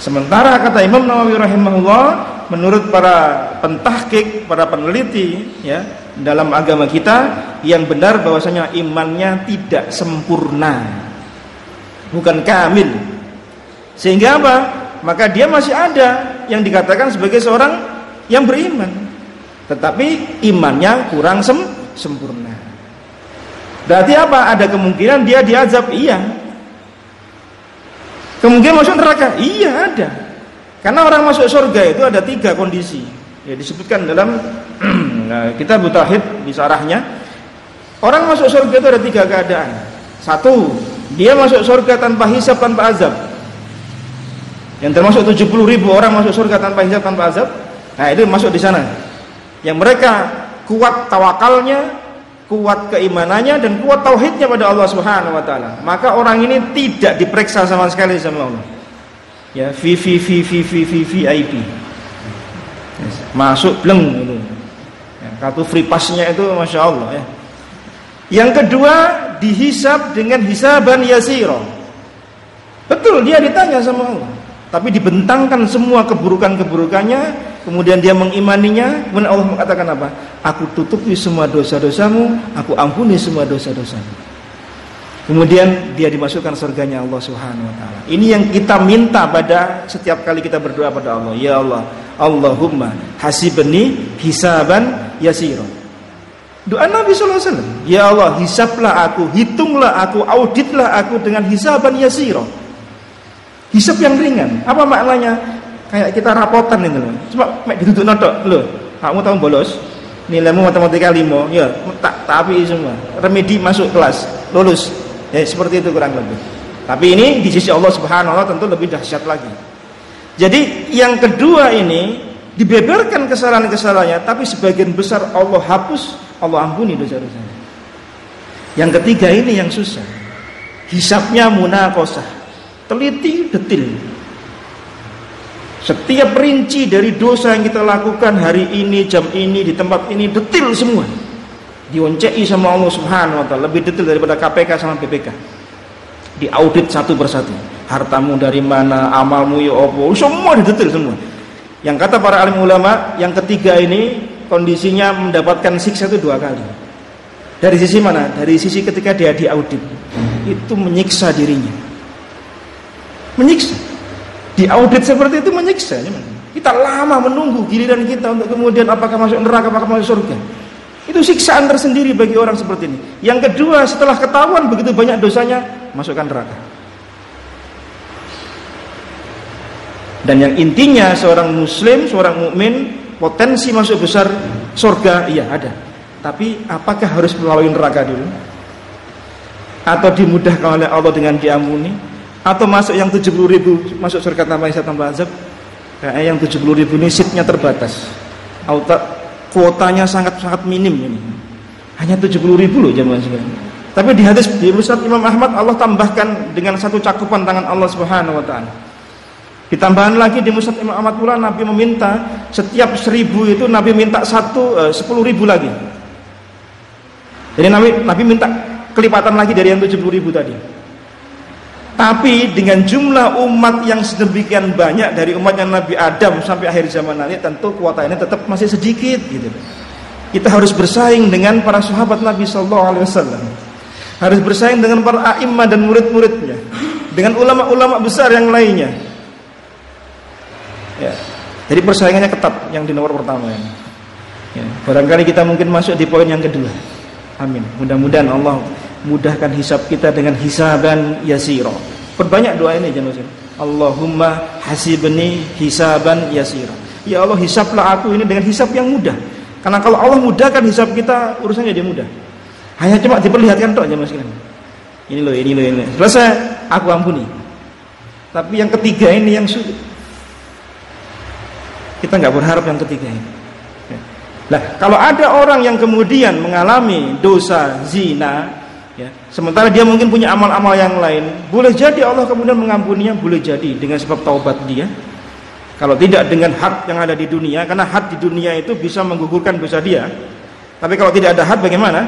Sementara kata Imam Nawawi rahimahullah, menurut para pentahkik, para peneliti ya, dalam agama kita yang benar bahwasanya imannya tidak sempurna. Bukan kamil. Sehingga apa? Maka dia masih ada yang dikatakan sebagai seorang yang beriman. Tetapi imannya kurang sem sempurna. Berarti apa? Ada kemungkinan dia diazab? Iya. Kemungkinan masuk neraka? Iya ada. Karena orang masuk surga itu ada tiga kondisi. Ya disebutkan dalam nah, kita butahid di sarahnya. Orang masuk surga itu ada tiga keadaan. Satu, dia masuk surga tanpa hisap, tanpa azab. Yang termasuk 70 ribu orang masuk surga tanpa hisap, tanpa azab. Nah itu masuk di sana. Yang mereka kuat tawakalnya, kuat keimanannya dan kuat tauhidnya pada Allah Subhanahu wa taala. Maka orang ini tidak diperiksa sama sekali sama Allah. Ya, VIP. Masuk bleng itu. Ya, kartu free passnya itu Masya Allah ya. Yang kedua dihisab dengan hisaban yasiro. Betul dia ditanya sama Allah. Tapi dibentangkan semua keburukan-keburukannya Kemudian dia mengimaninya, kemudian Allah mengatakan apa? Aku tutupi semua dosa-dosamu, aku ampuni semua dosa-dosamu. Kemudian dia dimasukkan surganya Allah Subhanahu wa taala. Ini yang kita minta pada setiap kali kita berdoa pada Allah. Ya Allah, Allahumma hasibni hisaban yasira. Doa Nabi sallallahu alaihi wasallam. Ya Allah, hisablah aku, hitunglah aku, auditlah aku dengan hisaban yasira. Hisab yang ringan. Apa maknanya? kayak kita rapotan itu loh. Cuma mek ditutup notok loh. Kamu tahu bolos, nilaimu matematika limo, ya tak tapi semua. Remedi masuk kelas, lulus. Ya seperti itu kurang lebih. Tapi ini di sisi Allah Subhanahu wa tentu lebih dahsyat lagi. Jadi yang kedua ini dibeberkan kesalahan-kesalahannya, tapi sebagian besar Allah hapus, Allah ampuni dosa-dosanya. Yang ketiga ini yang susah. Hisapnya munakosah. Teliti, detil. Setiap rinci dari dosa yang kita lakukan hari ini, jam ini, di tempat ini detil semua. Dioncei sama Allah Subhanahu wa taala, lebih detil daripada KPK sama BPK. Diaudit satu persatu. Hartamu dari mana, amalmu ya opo, semua didetil semua. Yang kata para alim ulama, yang ketiga ini kondisinya mendapatkan siksa itu dua kali. Dari sisi mana? Dari sisi ketika dia diaudit. Itu menyiksa dirinya. Menyiksa di audit seperti itu menyiksa. Kita lama menunggu giliran kita untuk kemudian apakah masuk neraka, apakah masuk surga. Itu siksaan tersendiri bagi orang seperti ini. Yang kedua, setelah ketahuan begitu banyak dosanya, masukkan neraka. Dan yang intinya seorang muslim, seorang mukmin potensi masuk besar surga iya ada. Tapi apakah harus melalui neraka dulu? Atau dimudahkan oleh Allah dengan diampuni? Atau masuk yang 70 ribu masuk surga tanpa hisab tanpa azab kayak yang 70 ribu ini seatnya terbatas Auta, kuotanya sangat sangat minim ini hanya 70 ribu loh jamaah sekalian tapi di hadis di Musnad Imam Ahmad Allah tambahkan dengan satu cakupan tangan Allah Subhanahu wa taala. Ditambahan lagi di Musnad Imam Ahmad pula Nabi meminta setiap seribu itu Nabi minta satu eh, sepuluh ribu lagi. Jadi Nabi Nabi minta kelipatan lagi dari yang 70 ribu tadi. Tapi dengan jumlah umat yang sedemikian banyak dari umatnya Nabi Adam sampai akhir zaman nanti tentu kuotanya tetap masih sedikit gitu. Kita harus bersaing dengan para sahabat Nabi Shallallahu Alaihi Wasallam. Harus bersaing dengan para imam dan murid-muridnya, dengan ulama-ulama besar yang lainnya. Ya. Jadi persaingannya ketat yang di nomor pertama ini. Ya. Barangkali kita mungkin masuk di poin yang kedua. Amin. Mudah-mudahan Allah mudahkan hisab kita dengan hisaban yasiro. Perbanyak doa ini jangan Allahumma hasibni hisaban yasiro. Ya Allah hisablah aku ini dengan hisab yang mudah. Karena kalau Allah mudahkan hisab kita urusannya dia mudah. Hanya cuma diperlihatkan tok jangan sekalian. Ini loh, ini loh, ini. Selesai, aku ampuni. Tapi yang ketiga ini yang sulit. Kita nggak berharap yang ketiga ini. Nah, kalau ada orang yang kemudian mengalami dosa zina. Sementara dia mungkin punya amal-amal yang lain, boleh jadi Allah kemudian mengampuninya, boleh jadi dengan sebab taubat dia. Kalau tidak dengan had yang ada di dunia, karena had di dunia itu bisa menggugurkan dosa dia. Tapi kalau tidak ada had bagaimana?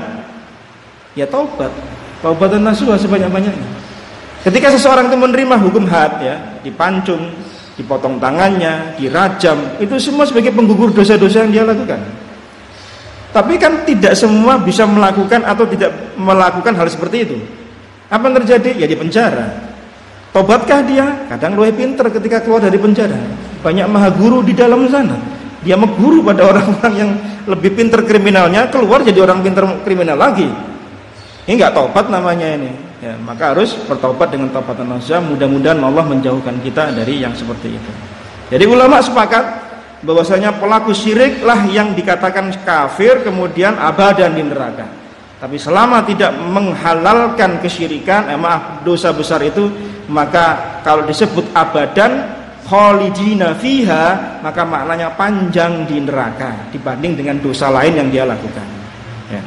Ya taubat. Taubat dan nasuha sebanyak-banyaknya. Ketika seseorang itu menerima hukum had ya, dipancung, dipotong tangannya, dirajam, itu semua sebagai penggugur dosa-dosa yang dia lakukan. Tapi kan tidak semua bisa melakukan atau tidak melakukan hal seperti itu. Apa yang terjadi? Ya di penjara. Tobatkah dia? Kadang lebih pinter ketika keluar dari penjara. Banyak maha guru di dalam sana. Dia mengguru pada orang-orang yang lebih pinter kriminalnya, keluar jadi orang pinter kriminal lagi. Ini nggak tobat namanya ini. Ya, maka harus bertobat dengan tobat nasuha. Mudah-mudahan Allah menjauhkan kita dari yang seperti itu. Jadi ulama sepakat bahwasanya pelaku syiriklah yang dikatakan kafir kemudian abadan di neraka. Tapi selama tidak menghalalkan kesyirikan, eh, maaf dosa besar itu, maka kalau disebut abadan khalidina fiha, maka maknanya panjang di neraka dibanding dengan dosa lain yang dia lakukan. Ya.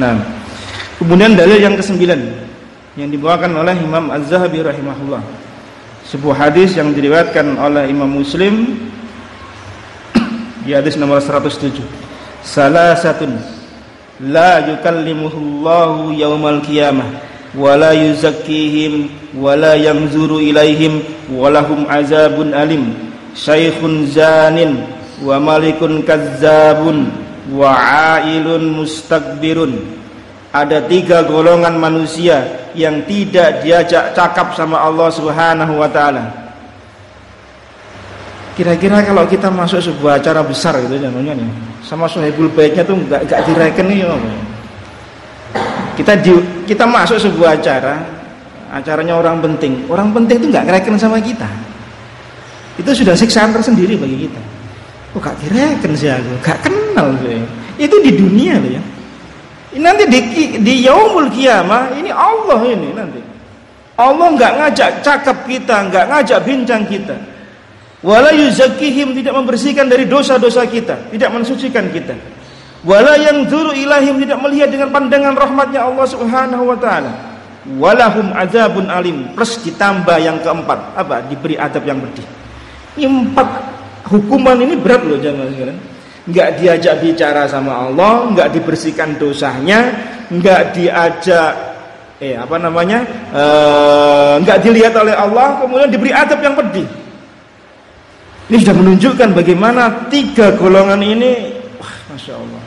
Nah, Kemudian dalil yang kesembilan yang dibawakan oleh Imam Az-Zahabi rahimahullah. Sebuah hadis yang diriwayatkan oleh Imam Muslim di hadis nomor 107. Salah satu la yukallimuhullahu yaumal qiyamah wa la yuzakkihim wa la yanzuru ilaihim wa lahum azabun alim syaikhun zanin wa malikun kazzabun wa ailun mustakbirun ada tiga golongan manusia yang tidak diajak cakap sama Allah Subhanahu wa taala. Kira-kira kalau kita masuk sebuah acara besar gitu namanya nih, sama Sohibul Baitnya tuh enggak direken nih ya. Kita di, kita masuk sebuah acara, acaranya orang penting. Orang penting itu enggak ngereken sama kita. Itu sudah siksaan tersendiri bagi kita. Kok gak direken sih aku? Gak kenal sih. Itu di dunia loh ya. Nanti di, di yaumul kiamah ini Allah ini nanti. Allah nggak ngajak cakap kita, nggak ngajak bincang kita. Wala yuzakihim tidak membersihkan dari dosa-dosa kita, tidak mensucikan kita. Wala yang zuru ilahim tidak melihat dengan pandangan rahmatnya Allah Subhanahu wa taala. Walahum azabun alim plus ditambah yang keempat apa diberi adab yang pedih. Ini empat hukuman ini berat loh jangan sekalian nggak diajak bicara sama Allah, nggak dibersihkan dosanya, nggak diajak eh apa namanya, eh, nggak dilihat oleh Allah, kemudian diberi adab yang pedih. Ini sudah menunjukkan bagaimana tiga golongan ini, wah, masya Allah,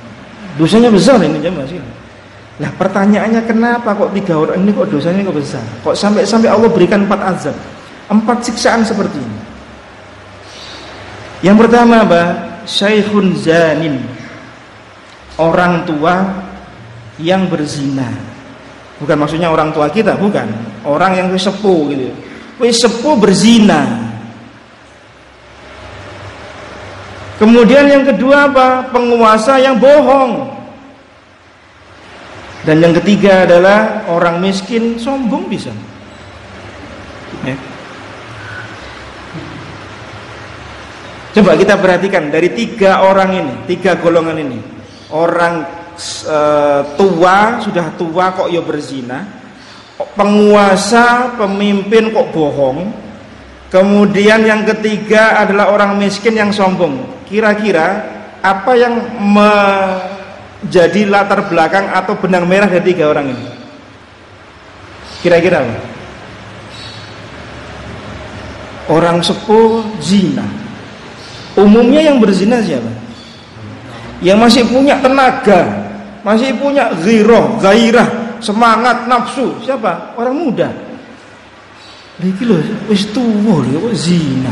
dosanya besar ini jemaah sih. Nah pertanyaannya kenapa kok tiga orang ini kok dosanya kok besar? Kok sampai sampai Allah berikan empat azab, empat siksaan seperti ini? Yang pertama apa? Syaikhun zanin. Orang tua yang berzina. Bukan maksudnya orang tua kita bukan. Orang yang sepuh gitu wis sepuh berzina. Kemudian yang kedua apa? Penguasa yang bohong. Dan yang ketiga adalah orang miskin sombong bisa Coba kita perhatikan dari tiga orang ini, tiga golongan ini. Orang e, tua, sudah tua kok ya berzina. Penguasa, pemimpin kok bohong. Kemudian yang ketiga adalah orang miskin yang sombong. Kira-kira apa yang menjadi latar belakang atau benang merah dari tiga orang ini? Kira-kira Orang sepuh zina Umumnya yang berzina siapa? Yang masih punya tenaga, masih punya ghirah, gairah, semangat, nafsu. Siapa? Orang muda. Iki lho wis tuwa lho zina.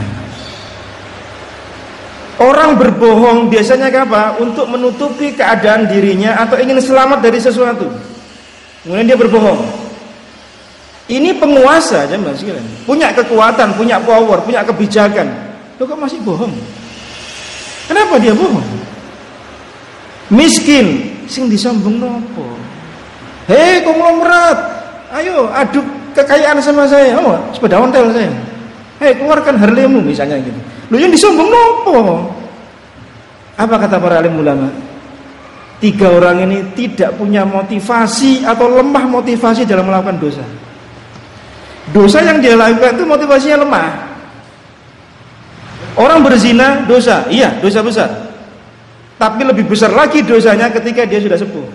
Orang berbohong biasanya apa? Untuk menutupi keadaan dirinya atau ingin selamat dari sesuatu. Kemudian dia berbohong. Ini penguasa aja mas Punya kekuatan, punya power, punya kebijakan. Lo kok masih bohong? Kenapa dia bohong? Miskin, sing disambung nopo? Hei konglomerat, ayo aduk kekayaan sama saya. Oh, sepeda ontel saya. Hei keluarkan harlemu misalnya gitu. Lu yang disombong nopo? Apa kata para alim ulama? Tiga orang ini tidak punya motivasi atau lemah motivasi dalam melakukan dosa. Dosa yang dia lakukan itu motivasinya lemah. Orang berzina dosa, iya dosa besar. Tapi lebih besar lagi dosanya ketika dia sudah sepuh.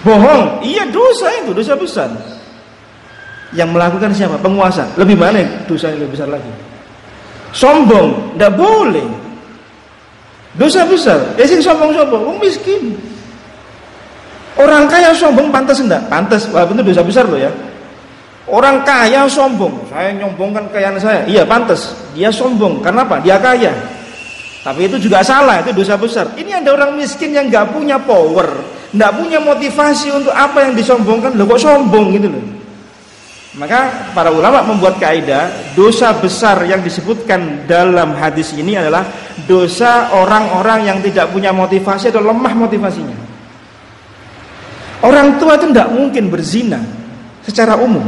Bohong, iya dosa itu, dosa besar. Yang melakukan siapa? Penguasa. Lebih mana dosa yang lebih besar lagi? Sombong, tidak boleh. Dosa besar. Ya sing sombong-sombong, wong miskin. Orang kaya sombong pantas enggak? Pantas, walaupun itu dosa besar loh ya. Orang kaya sombong, saya nyombongkan kekayaan saya. Iya pantas, dia sombong. Karena apa? Dia kaya. Tapi itu juga salah, itu dosa besar. Ini ada orang miskin yang nggak punya power, nggak punya motivasi untuk apa yang disombongkan. Loh kok sombong gitu loh. Maka para ulama membuat kaidah dosa besar yang disebutkan dalam hadis ini adalah dosa orang-orang yang tidak punya motivasi atau lemah motivasinya. Orang tua itu tidak mungkin berzina secara umum.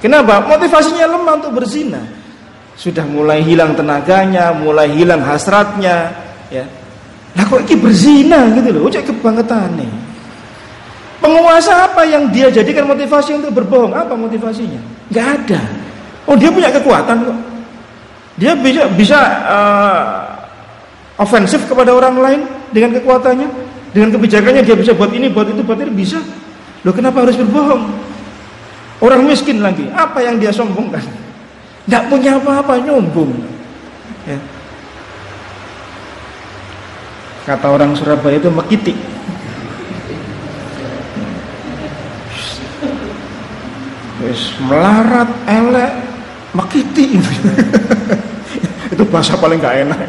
Kenapa? Motivasinya lemah untuk berzina. Sudah mulai hilang tenaganya, mulai hilang hasratnya, ya. Lah kok ini berzina gitu loh, cek kebangetan nih. Penguasa apa yang dia jadikan motivasi untuk berbohong? Apa motivasinya? Gak ada. Oh dia punya kekuatan kok. Dia bisa bisa uh, ofensif kepada orang lain dengan kekuatannya, dengan kebijakannya dia bisa buat ini, buat itu, buat itu bisa. Loh kenapa harus berbohong? Orang miskin lagi, apa yang dia sombongkan? Tidak punya apa-apa, nyombong. Ya. Kata orang Surabaya itu mekiti. Wis melarat, elek, mekiti. itu bahasa paling gak enak.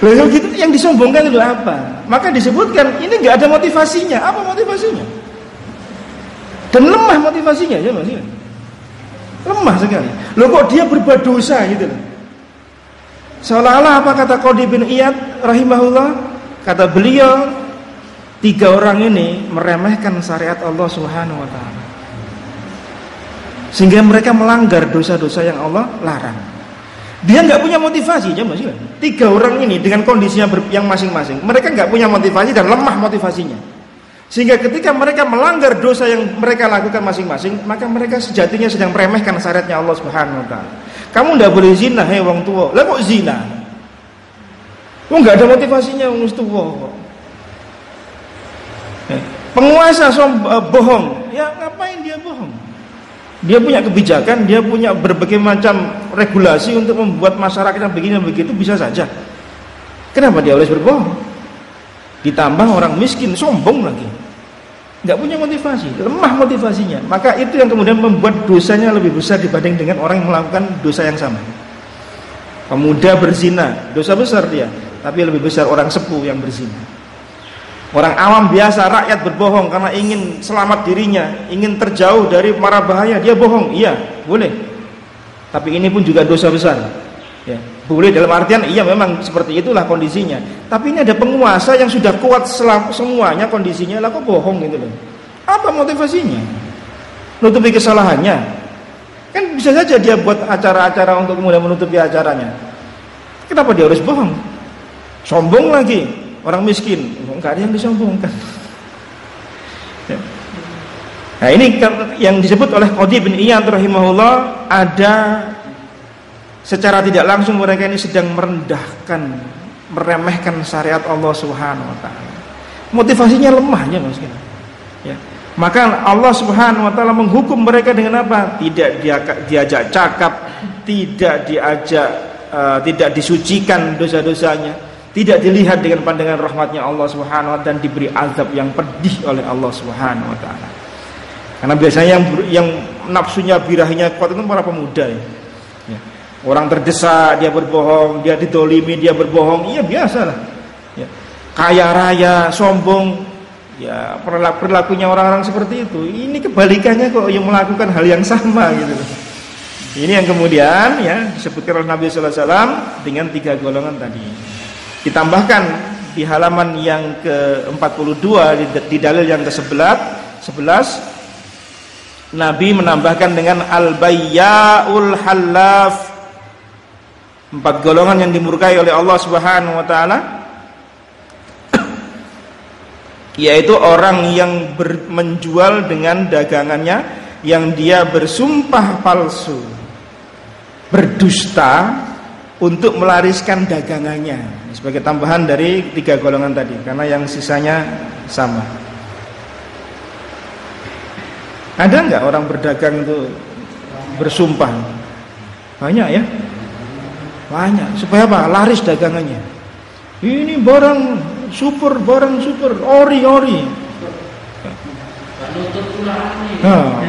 Lalu gitu yang disombongkan itu apa? Maka disebutkan ini nggak ada motivasinya. Apa motivasinya? Dan lemah motivasinya ya Mas. Lemah sekali. Loh kok dia berbuat dosa gitu loh. Seolah-olah apa kata Qadi bin Iyad rahimahullah? Kata beliau, tiga orang ini meremehkan syariat Allah Subhanahu wa taala. Sehingga mereka melanggar dosa-dosa yang Allah larang. Dia nggak punya motivasi, ya mas. Tiga orang ini dengan kondisinya yang masing-masing, mereka nggak punya motivasi dan lemah motivasinya. Sehingga ketika mereka melanggar dosa yang mereka lakukan masing-masing, maka mereka sejatinya sedang meremehkan syariatnya Allah Subhanahu wa taala. Kamu tidak boleh zina, hei wong tua. Lah kok zina? Kok nggak ada motivasinya wong tua. Eh, penguasa som, uh, bohong, ya ngapain dia bohong? Dia punya kebijakan, dia punya berbagai macam regulasi untuk membuat masyarakat yang begini begitu bisa saja. Kenapa dia harus berbohong? Ditambah orang miskin sombong lagi nggak punya motivasi, lemah motivasinya. Maka itu yang kemudian membuat dosanya lebih besar dibanding dengan orang yang melakukan dosa yang sama. Pemuda berzina, dosa besar dia, tapi lebih besar orang sepuh yang berzina. Orang awam biasa, rakyat berbohong karena ingin selamat dirinya, ingin terjauh dari mara bahaya, dia bohong. Iya, boleh. Tapi ini pun juga dosa besar. Ya, boleh dalam artian iya memang seperti itulah kondisinya. Tapi ini ada penguasa yang sudah kuat selam, semuanya kondisinya, lah kok bohong gitu loh. Apa motivasinya? Nutupi kesalahannya. Kan bisa saja dia buat acara-acara untuk kemudian menutupi acaranya. Kenapa dia harus bohong? Sombong lagi, orang miskin. Enggak ada yang disombongkan. Ya. Nah ini yang disebut oleh Qadi bin Iyad rahimahullah ada secara tidak langsung mereka ini sedang merendahkan, meremehkan syariat Allah Subhanahu wa taala. Motivasinya lemahnya Mas Ya. Maka Allah Subhanahu wa taala menghukum mereka dengan apa? Tidak diajak cakap, tidak diajak uh, tidak disucikan dosa-dosanya, tidak dilihat dengan pandangan rahmatnya Allah Subhanahu wa taala dan diberi azab yang pedih oleh Allah Subhanahu wa taala. Karena biasanya yang yang nafsunya birahinya kuat itu para pemuda ya. Orang terdesak dia berbohong, dia ditolimi dia berbohong, iya biasa lah. Ya. Kaya raya, sombong, ya perilakunya orang-orang seperti itu. Ini kebalikannya kok yang melakukan hal yang sama gitu. Ini yang kemudian ya disebutkan oleh Nabi Sallallahu Alaihi Wasallam dengan tiga golongan tadi. Ditambahkan di halaman yang ke-42 di, di dalil yang ke-11 11 Nabi menambahkan dengan al-bayyaul halaf Empat golongan yang dimurkai oleh Allah Subhanahu wa taala yaitu orang yang ber, menjual dengan dagangannya yang dia bersumpah palsu berdusta untuk melariskan dagangannya. Sebagai tambahan dari tiga golongan tadi karena yang sisanya sama. Ada nggak orang berdagang itu bersumpah? Banyak ya banyak. Supaya apa? Laris dagangannya. Ini barang super barang super. Ori ori. Nah,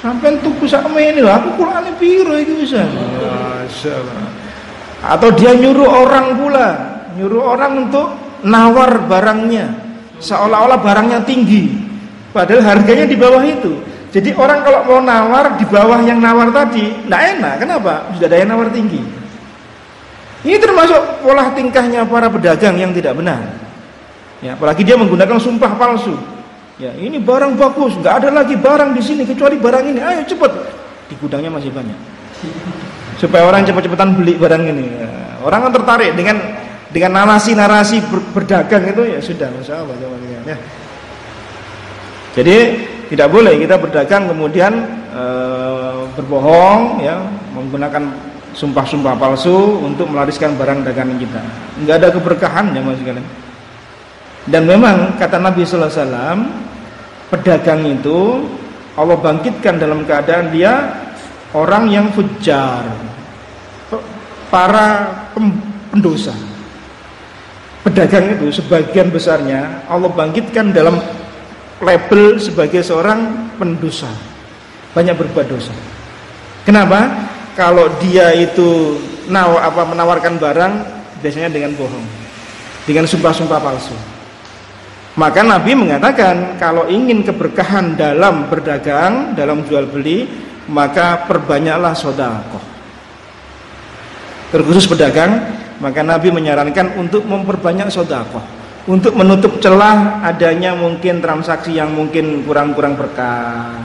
sampai tuku sakme ini lah aku kulane piro itu bisa atau dia nyuruh orang pula. Nyuruh orang untuk nawar barangnya. Seolah-olah barangnya tinggi. Padahal harganya di bawah itu jadi orang kalau mau nawar di bawah yang nawar tadi, tidak enak. Kenapa? Sudah ada yang nawar tinggi. Ini termasuk pola tingkahnya para pedagang yang tidak benar. Ya, apalagi dia menggunakan sumpah palsu. Ya, ini barang bagus, nggak ada lagi barang di sini kecuali barang ini. Ayo cepat. Di gudangnya masih banyak. Supaya orang cepat-cepatan beli barang ini. Ya, orang kan tertarik dengan dengan narasi-narasi berdagang itu ya sudah, masya Allah. Ya. Jadi tidak boleh kita berdagang kemudian e, berbohong ya, menggunakan sumpah-sumpah palsu untuk melariskan barang dagangan kita. Enggak ada keberkahan ya Mas sekalian. Dan memang kata Nabi sallallahu alaihi wasallam, pedagang itu Allah bangkitkan dalam keadaan dia orang yang fujar. Para pendosa. Pedagang itu sebagian besarnya Allah bangkitkan dalam label sebagai seorang pendosa. Banyak berbuat dosa. Kenapa? Kalau dia itu naw, apa menawarkan barang biasanya dengan bohong. Dengan sumpah-sumpah palsu. Maka Nabi mengatakan kalau ingin keberkahan dalam berdagang, dalam jual beli, maka perbanyaklah sodakoh. Terkhusus pedagang, maka Nabi menyarankan untuk memperbanyak sodakoh untuk menutup celah adanya mungkin transaksi yang mungkin kurang-kurang berkah.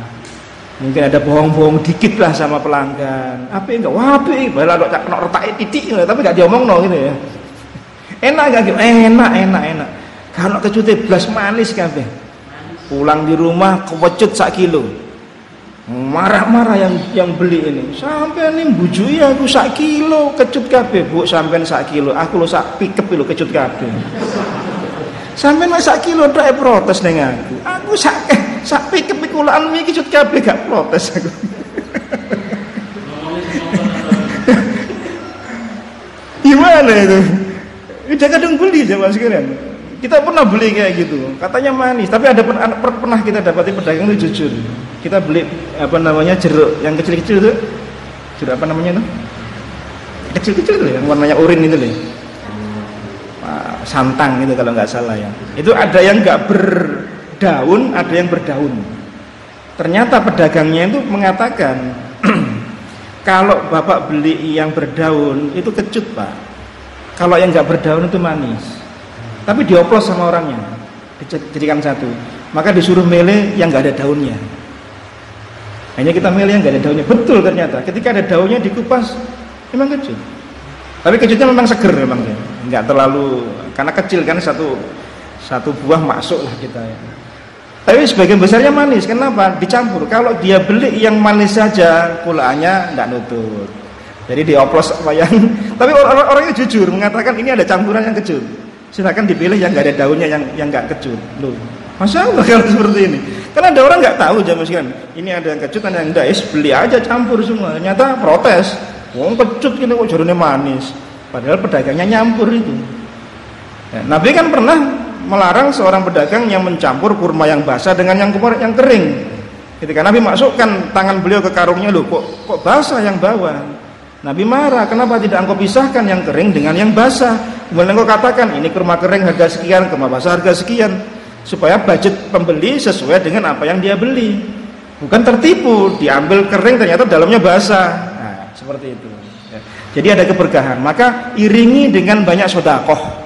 Mungkin ada bohong-bohong dikit lah sama pelanggan. Apa enggak? Wah apa malah kok kena retak titik tapi gak diomong no gitu ya. Enak gak gitu? Enak enak enak. Kalau kecuti belas manis kabeh pulang di rumah kewecut sak kilo. Marah-marah yang yang beli ini. Sampai ini bujui aku sak kilo kecut kabeh. Bu sampai sak kilo. Aku lo sak pikep lo kecut kabeh Sampai sak kilo tok protes ning aku. Aku sak sak pikir pikulan iki cut gak protes aku. Gimana itu? Udah kadang beli mas sekalian. Kita pernah beli kayak gitu, katanya manis, tapi ada pernah kita dapati pedagang itu jujur. Kita beli apa namanya jeruk yang kecil-kecil itu, jeruk apa namanya itu? Kecil-kecil itu yang warnanya urin itu loh santang itu kalau nggak salah ya. Itu ada yang nggak berdaun, ada yang berdaun. Ternyata pedagangnya itu mengatakan kalau bapak beli yang berdaun itu kecut pak. Kalau yang nggak berdaun itu manis. Tapi dioplos sama orangnya, dijadikan satu. Maka disuruh milih yang nggak ada daunnya. Hanya kita milih yang nggak ada daunnya. Betul ternyata. Ketika ada daunnya dikupas, memang kecut. Tapi kecutnya memang seger memang ya. Enggak terlalu karena kecil kan satu satu buah masuk lah kita ya. Tapi sebagian besarnya manis. Kenapa? Dicampur. Kalau dia beli yang manis saja, pulaannya enggak nutut. Jadi dioplos apa yang tapi orang orangnya jujur mengatakan ini ada campuran yang kecut. Silakan dipilih yang enggak ada daunnya yang yang enggak kecut. Loh. Masa kalau seperti ini? Karena ada orang nggak tahu jam sekian. Ini ada yang kecut, ada yang enggak. beli aja campur semua. Ternyata protes. Wong kecut ini kok jarune manis. Padahal pedagangnya nyampur itu. Ya, Nabi kan pernah melarang seorang pedagang yang mencampur kurma yang basah dengan yang yang kering. Ketika Nabi masukkan tangan beliau ke karungnya loh, kok kok basah yang bawah. Nabi marah, kenapa tidak engkau pisahkan yang kering dengan yang basah? Kemudian engkau katakan, ini kurma kering harga sekian, kurma basah harga sekian. Supaya budget pembeli sesuai dengan apa yang dia beli. Bukan tertipu, diambil kering ternyata dalamnya basah seperti itu. Jadi ada keberkahan. Maka iringi dengan banyak sodakoh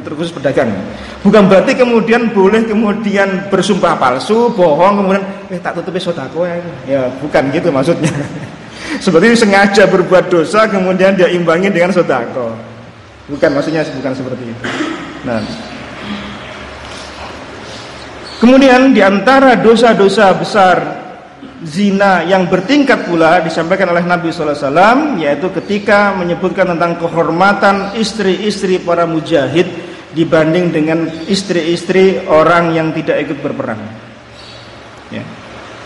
terus pedagang. Bukan berarti kemudian boleh kemudian bersumpah palsu, bohong, kemudian eh tak tutupi sodakoh ya. Ya bukan gitu maksudnya. Seperti sengaja berbuat dosa kemudian dia imbangi dengan sodako. Bukan maksudnya bukan seperti itu. Nah, kemudian di antara dosa-dosa besar zina yang bertingkat pula disampaikan oleh Nabi Wasallam yaitu ketika menyebutkan tentang kehormatan istri-istri para mujahid dibanding dengan istri-istri orang yang tidak ikut berperang. Ya.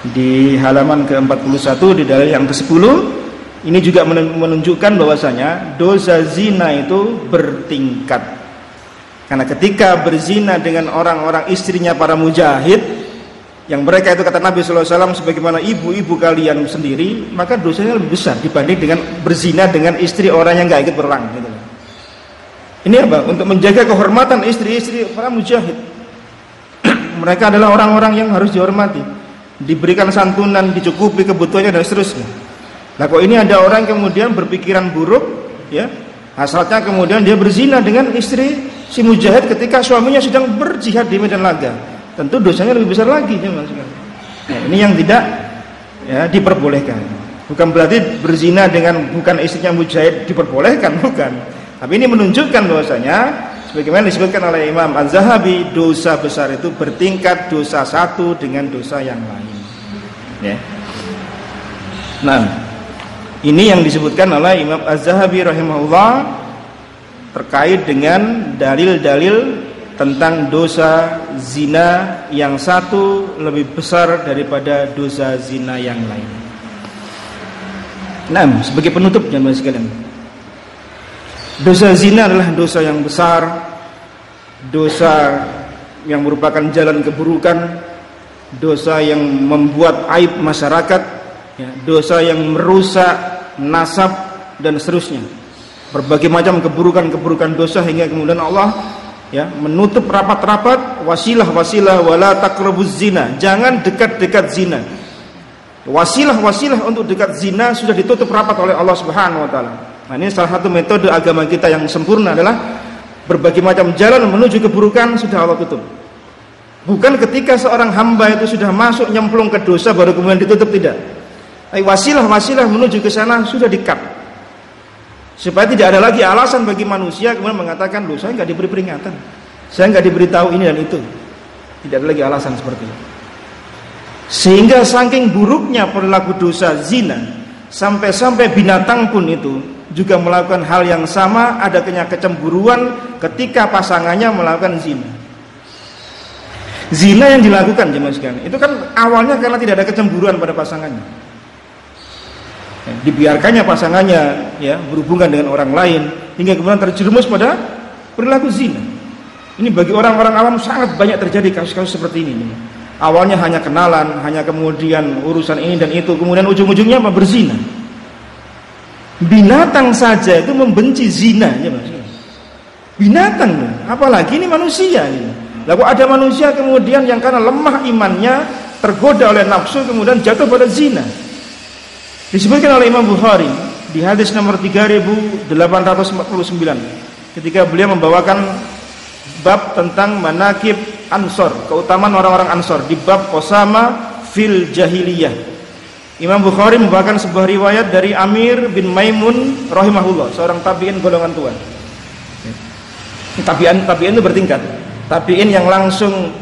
Di halaman ke-41 di dalil yang ke-10 ini juga menunjukkan bahwasanya dosa zina itu bertingkat. Karena ketika berzina dengan orang-orang istrinya para mujahid yang mereka itu kata Nabi SAW sebagaimana ibu-ibu kalian sendiri maka dosanya lebih besar dibanding dengan berzina dengan istri orang yang nggak ikut perang gitu. Ini apa? Untuk menjaga kehormatan istri-istri para mujahid. mereka adalah orang-orang yang harus dihormati, diberikan santunan, dicukupi kebutuhannya dan seterusnya. Nah kok ini ada orang kemudian berpikiran buruk, ya, asalnya kemudian dia berzina dengan istri si mujahid ketika suaminya sedang berjihad di medan laga. Tentu dosanya lebih besar lagi, ya. Nah, ini yang tidak ya, diperbolehkan. Bukan berarti berzina dengan bukan istrinya mujahid diperbolehkan, bukan. Tapi ini menunjukkan bahwasanya sebagaimana disebutkan oleh Imam Az-Zahabi, dosa besar itu bertingkat dosa satu dengan dosa yang lain. Ya. Nah, ini yang disebutkan oleh Imam Az-Zahabi rahimahullah terkait dengan dalil-dalil tentang dosa zina yang satu lebih besar daripada dosa zina yang lain. Nah, sebagai penutup jemaah sekalian. Dosa zina adalah dosa yang besar, dosa yang merupakan jalan keburukan, dosa yang membuat aib masyarakat, ya, dosa yang merusak nasab dan seterusnya. Berbagai macam keburukan-keburukan dosa hingga kemudian Allah ya menutup rapat-rapat wasilah-wasilah wala taqrabuz zina. Jangan dekat-dekat zina. Wasilah-wasilah untuk dekat zina sudah ditutup rapat oleh Allah Subhanahu wa taala. Nah, ini salah satu metode agama kita yang sempurna adalah berbagai macam jalan menuju keburukan sudah Allah tutup. Bukan ketika seorang hamba itu sudah masuk nyemplung ke dosa baru kemudian ditutup tidak. Wasilah-wasilah menuju ke sana sudah dikat. Supaya tidak ada lagi alasan bagi manusia kemudian mengatakan, loh saya nggak diberi peringatan, saya nggak diberitahu ini dan itu. Tidak ada lagi alasan seperti itu. Sehingga saking buruknya perilaku dosa zina, sampai-sampai binatang pun itu juga melakukan hal yang sama, ada kecemburuan ketika pasangannya melakukan zina. Zina yang dilakukan jemaah sekalian, itu kan awalnya karena tidak ada kecemburuan pada pasangannya ya, dibiarkannya pasangannya ya berhubungan dengan orang lain hingga kemudian terjerumus pada perilaku zina. Ini bagi orang-orang awam sangat banyak terjadi kasus-kasus seperti ini. Awalnya hanya kenalan, hanya kemudian urusan ini dan itu, kemudian ujung-ujungnya apa berzina. Binatang saja itu membenci zina, ya. Binatang, apalagi ini manusia. Ini. Lalu ada manusia kemudian yang karena lemah imannya tergoda oleh nafsu kemudian jatuh pada zina. Disebutkan oleh Imam Bukhari di hadis nomor 3849 ketika beliau membawakan bab tentang manakib Ansor, keutamaan orang-orang Ansor di bab Osama fil jahiliyah. Imam Bukhari membawakan sebuah riwayat dari Amir bin Maimun rahimahullah, seorang tabi'in golongan tua. Tabi'in tabi'in itu bertingkat. Tabi'in yang langsung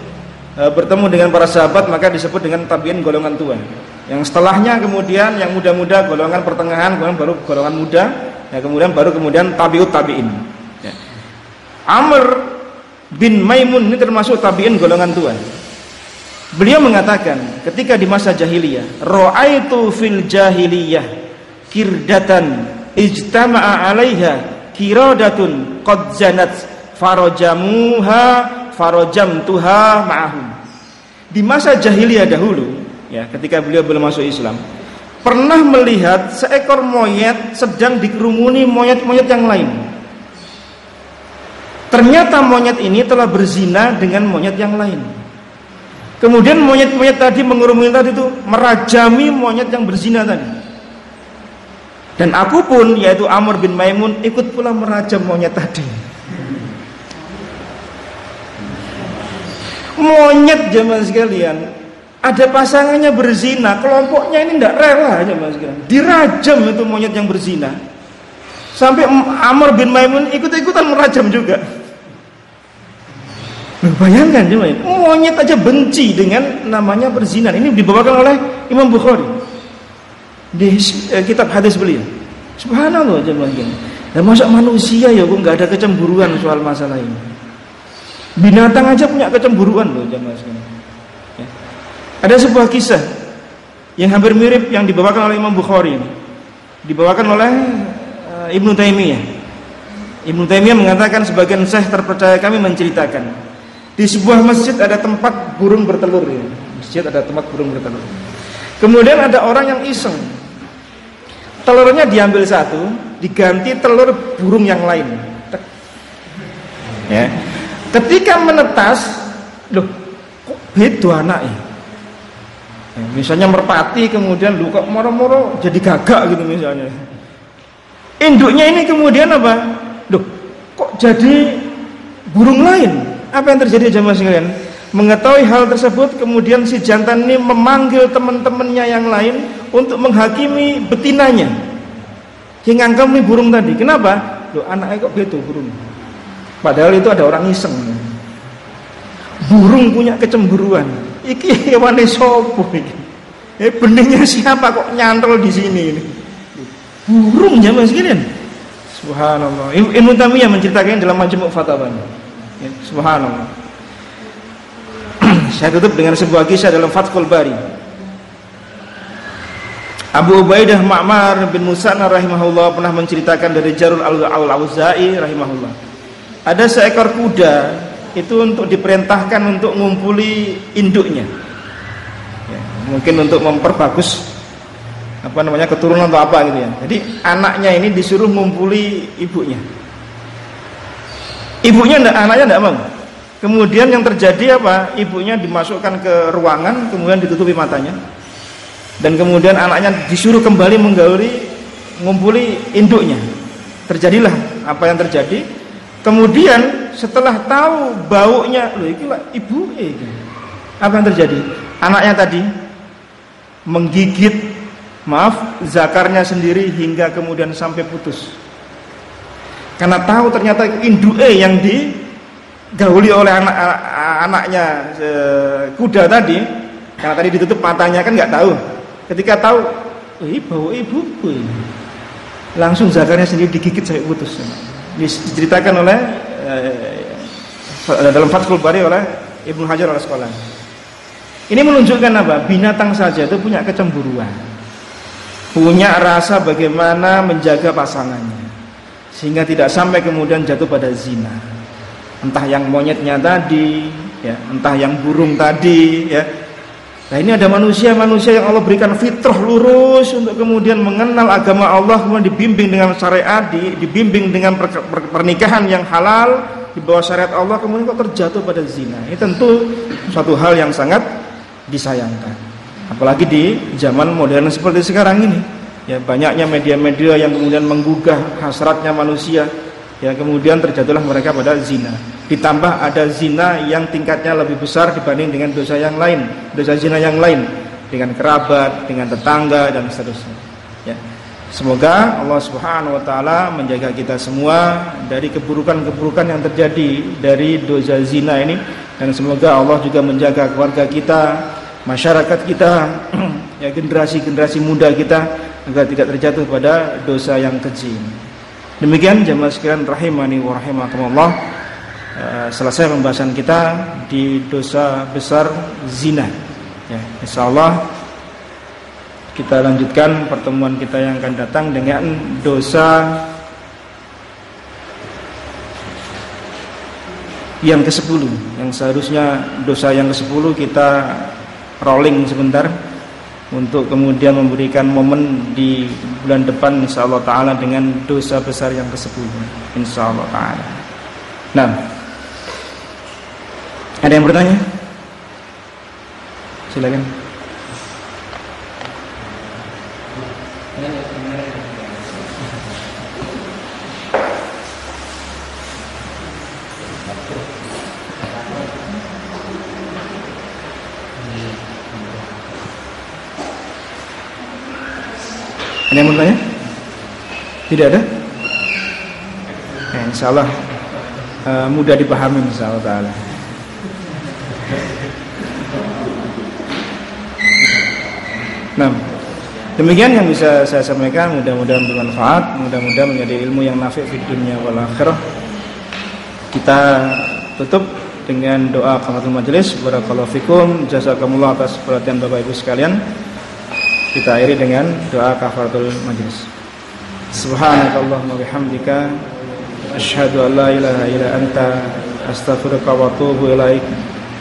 e, bertemu dengan para sahabat maka disebut dengan tabi'in golongan tua. Yang setelahnya kemudian yang muda-muda golongan pertengahan, kemudian baru golongan muda, ya kemudian baru kemudian tabiut tabiin. Ya. Amr bin Maimun ini termasuk tabiin golongan tua. Beliau mengatakan ketika di masa jahiliyah, ra'aitu fil jahiliyah kirdatan ijtama'a 'alaiha kiradatun qad zanat farajamuha farajamtuha ma'ahum. Di masa jahiliyah dahulu, ya ketika beliau belum masuk Islam pernah melihat seekor monyet sedang dikerumuni monyet-monyet yang lain. Ternyata monyet ini telah berzina dengan monyet yang lain. Kemudian monyet-monyet tadi mengerumuni tadi itu merajami monyet yang berzina tadi. Dan aku pun yaitu Amr bin Maimun ikut pula merajam monyet tadi. Monyet zaman sekalian ada pasangannya berzina, kelompoknya ini tidak rela aja mas Dirajam itu monyet yang berzina. Sampai Amr bin Maimun ikut-ikutan merajam juga. Bayangkan cuma monyet aja benci dengan namanya berzina. Ini dibawakan oleh Imam Bukhari di eh, kitab hadis beliau. Subhanallah ini. Dan masa manusia ya kok nggak ada kecemburuan soal masalah ini. Binatang aja punya kecemburuan loh jemaah sekalian. Ada sebuah kisah yang hampir mirip yang dibawakan oleh Imam Bukhari ini. Dibawakan oleh uh, Ibnu Taimiyah. Ibnu Taimiyah mengatakan sebagian syekh terpercaya kami menceritakan di sebuah masjid ada tempat burung bertelur ya. Masjid ada tempat burung bertelur. Kemudian ada orang yang iseng. Telurnya diambil satu, diganti telur burung yang lain. Ya. Ketika menetas, loh, kok beda anak ya? ya misalnya merpati kemudian lu kok moro-moro jadi gagak gitu misalnya. Induknya ini kemudian apa? Loh, kok jadi burung lain? Apa yang terjadi jamaah sekalian? Mengetahui hal tersebut kemudian si jantan ini memanggil teman-temannya yang lain untuk menghakimi betinanya. Yang ngangkam burung tadi. Kenapa? Loh anaknya kok betul burung. Padahal itu ada orang iseng. Burung punya kecemburuan. Iki hewane sopo iki? Eh benihnya siapa kok nyantol di sini ini? Burung jamaah sekalian. Subhanallah. Ibnu Tamiyah menceritakan dalam Majmu' Fatawanya. Ya, subhanallah. Saya tutup dengan sebuah kisah dalam Fathul Bari. Abu Ubaidah Ma'mar bin Musanna rahimahullah pernah menceritakan dari Jarul al-Auza'i rahimahullah. Ada seekor kuda itu untuk diperintahkan untuk ngumpuli induknya. Ya, mungkin untuk memperbagus apa namanya keturunan atau apa gitu ya. Jadi anaknya ini disuruh ngumpuli ibunya. Ibunya enggak, anaknya enggak mau. Kemudian yang terjadi apa? Ibunya dimasukkan ke ruangan, kemudian ditutupi matanya. Dan kemudian anaknya disuruh kembali menggauli ngumpuli induknya. Terjadilah apa yang terjadi. Kemudian setelah tahu baunya, loh itu lah ibu eh. Apa yang terjadi? Anaknya tadi menggigit maaf zakarnya sendiri hingga kemudian sampai putus. Karena tahu ternyata induke yang digauli oleh anak anaknya kuda tadi, karena tadi ditutup matanya kan nggak tahu. Ketika tahu, eh bau ini. Langsung zakarnya sendiri digigit sampai putus. Diceritakan oleh eh, dalam Fathul Bari oleh Ibnu Hajar oleh sekolah. Ini menunjukkan apa? Binatang saja itu punya kecemburuan. Punya rasa bagaimana menjaga pasangannya sehingga tidak sampai kemudian jatuh pada zina entah yang monyetnya tadi ya entah yang burung tadi ya nah ini ada manusia-manusia yang Allah berikan fitrah lurus untuk kemudian mengenal agama Allah kemudian dibimbing dengan syariat di, dibimbing dengan per, per, pernikahan yang halal di bawah syariat Allah kemudian kok terjatuh pada zina. Ini tentu suatu hal yang sangat disayangkan. Apalagi di zaman modern seperti sekarang ini. Ya banyaknya media-media yang kemudian menggugah hasratnya manusia ya kemudian terjatuhlah mereka pada zina. Ditambah ada zina yang tingkatnya lebih besar dibanding dengan dosa yang lain. Dosa zina yang lain. Dengan kerabat dengan tetangga dan seterusnya. Ya. Semoga Allah Subhanahu wa taala menjaga kita semua dari keburukan-keburukan yang terjadi dari dosa zina ini. Dan semoga Allah juga menjaga keluarga kita masyarakat kita ya generasi-generasi muda kita agar tidak terjatuh pada dosa yang keji. Demikian jemaah sekalian rahimani wa rahimakumullah. Uh, selesai pembahasan kita di dosa besar zina. Ya, insyaallah kita lanjutkan pertemuan kita yang akan datang dengan dosa yang ke-10 yang seharusnya dosa yang ke-10 kita rolling sebentar untuk kemudian memberikan momen di bulan depan insyaallah taala dengan dosa besar yang ke-10 insyaallah taala. Nah. Ada yang bertanya? Silakan. Ada yang mau tanya? Tidak ada? Ya, insya Allah uh, mudah dipahami insya Allah Nah, demikian yang bisa saya sampaikan. Mudah-mudahan bermanfaat, mudah-mudahan menjadi ilmu yang nafi di dunia wal. Kita tutup dengan doa kafaratul majelis. Barakallahu fikum, jazakumullah atas perhatian Bapak Ibu sekalian. Kita akhiri dengan doa kafaratul majelis. Subhanakallahumma bihamdika asyhadu an la ilaha illa anta astaghfiruka wa atubu ilaik.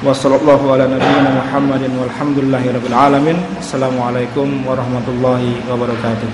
Wassallallahu ala nabiyyina Muhammadin walhamdulillahi rabbil alamin. Assalamualaikum warahmatullahi wabarakatuh.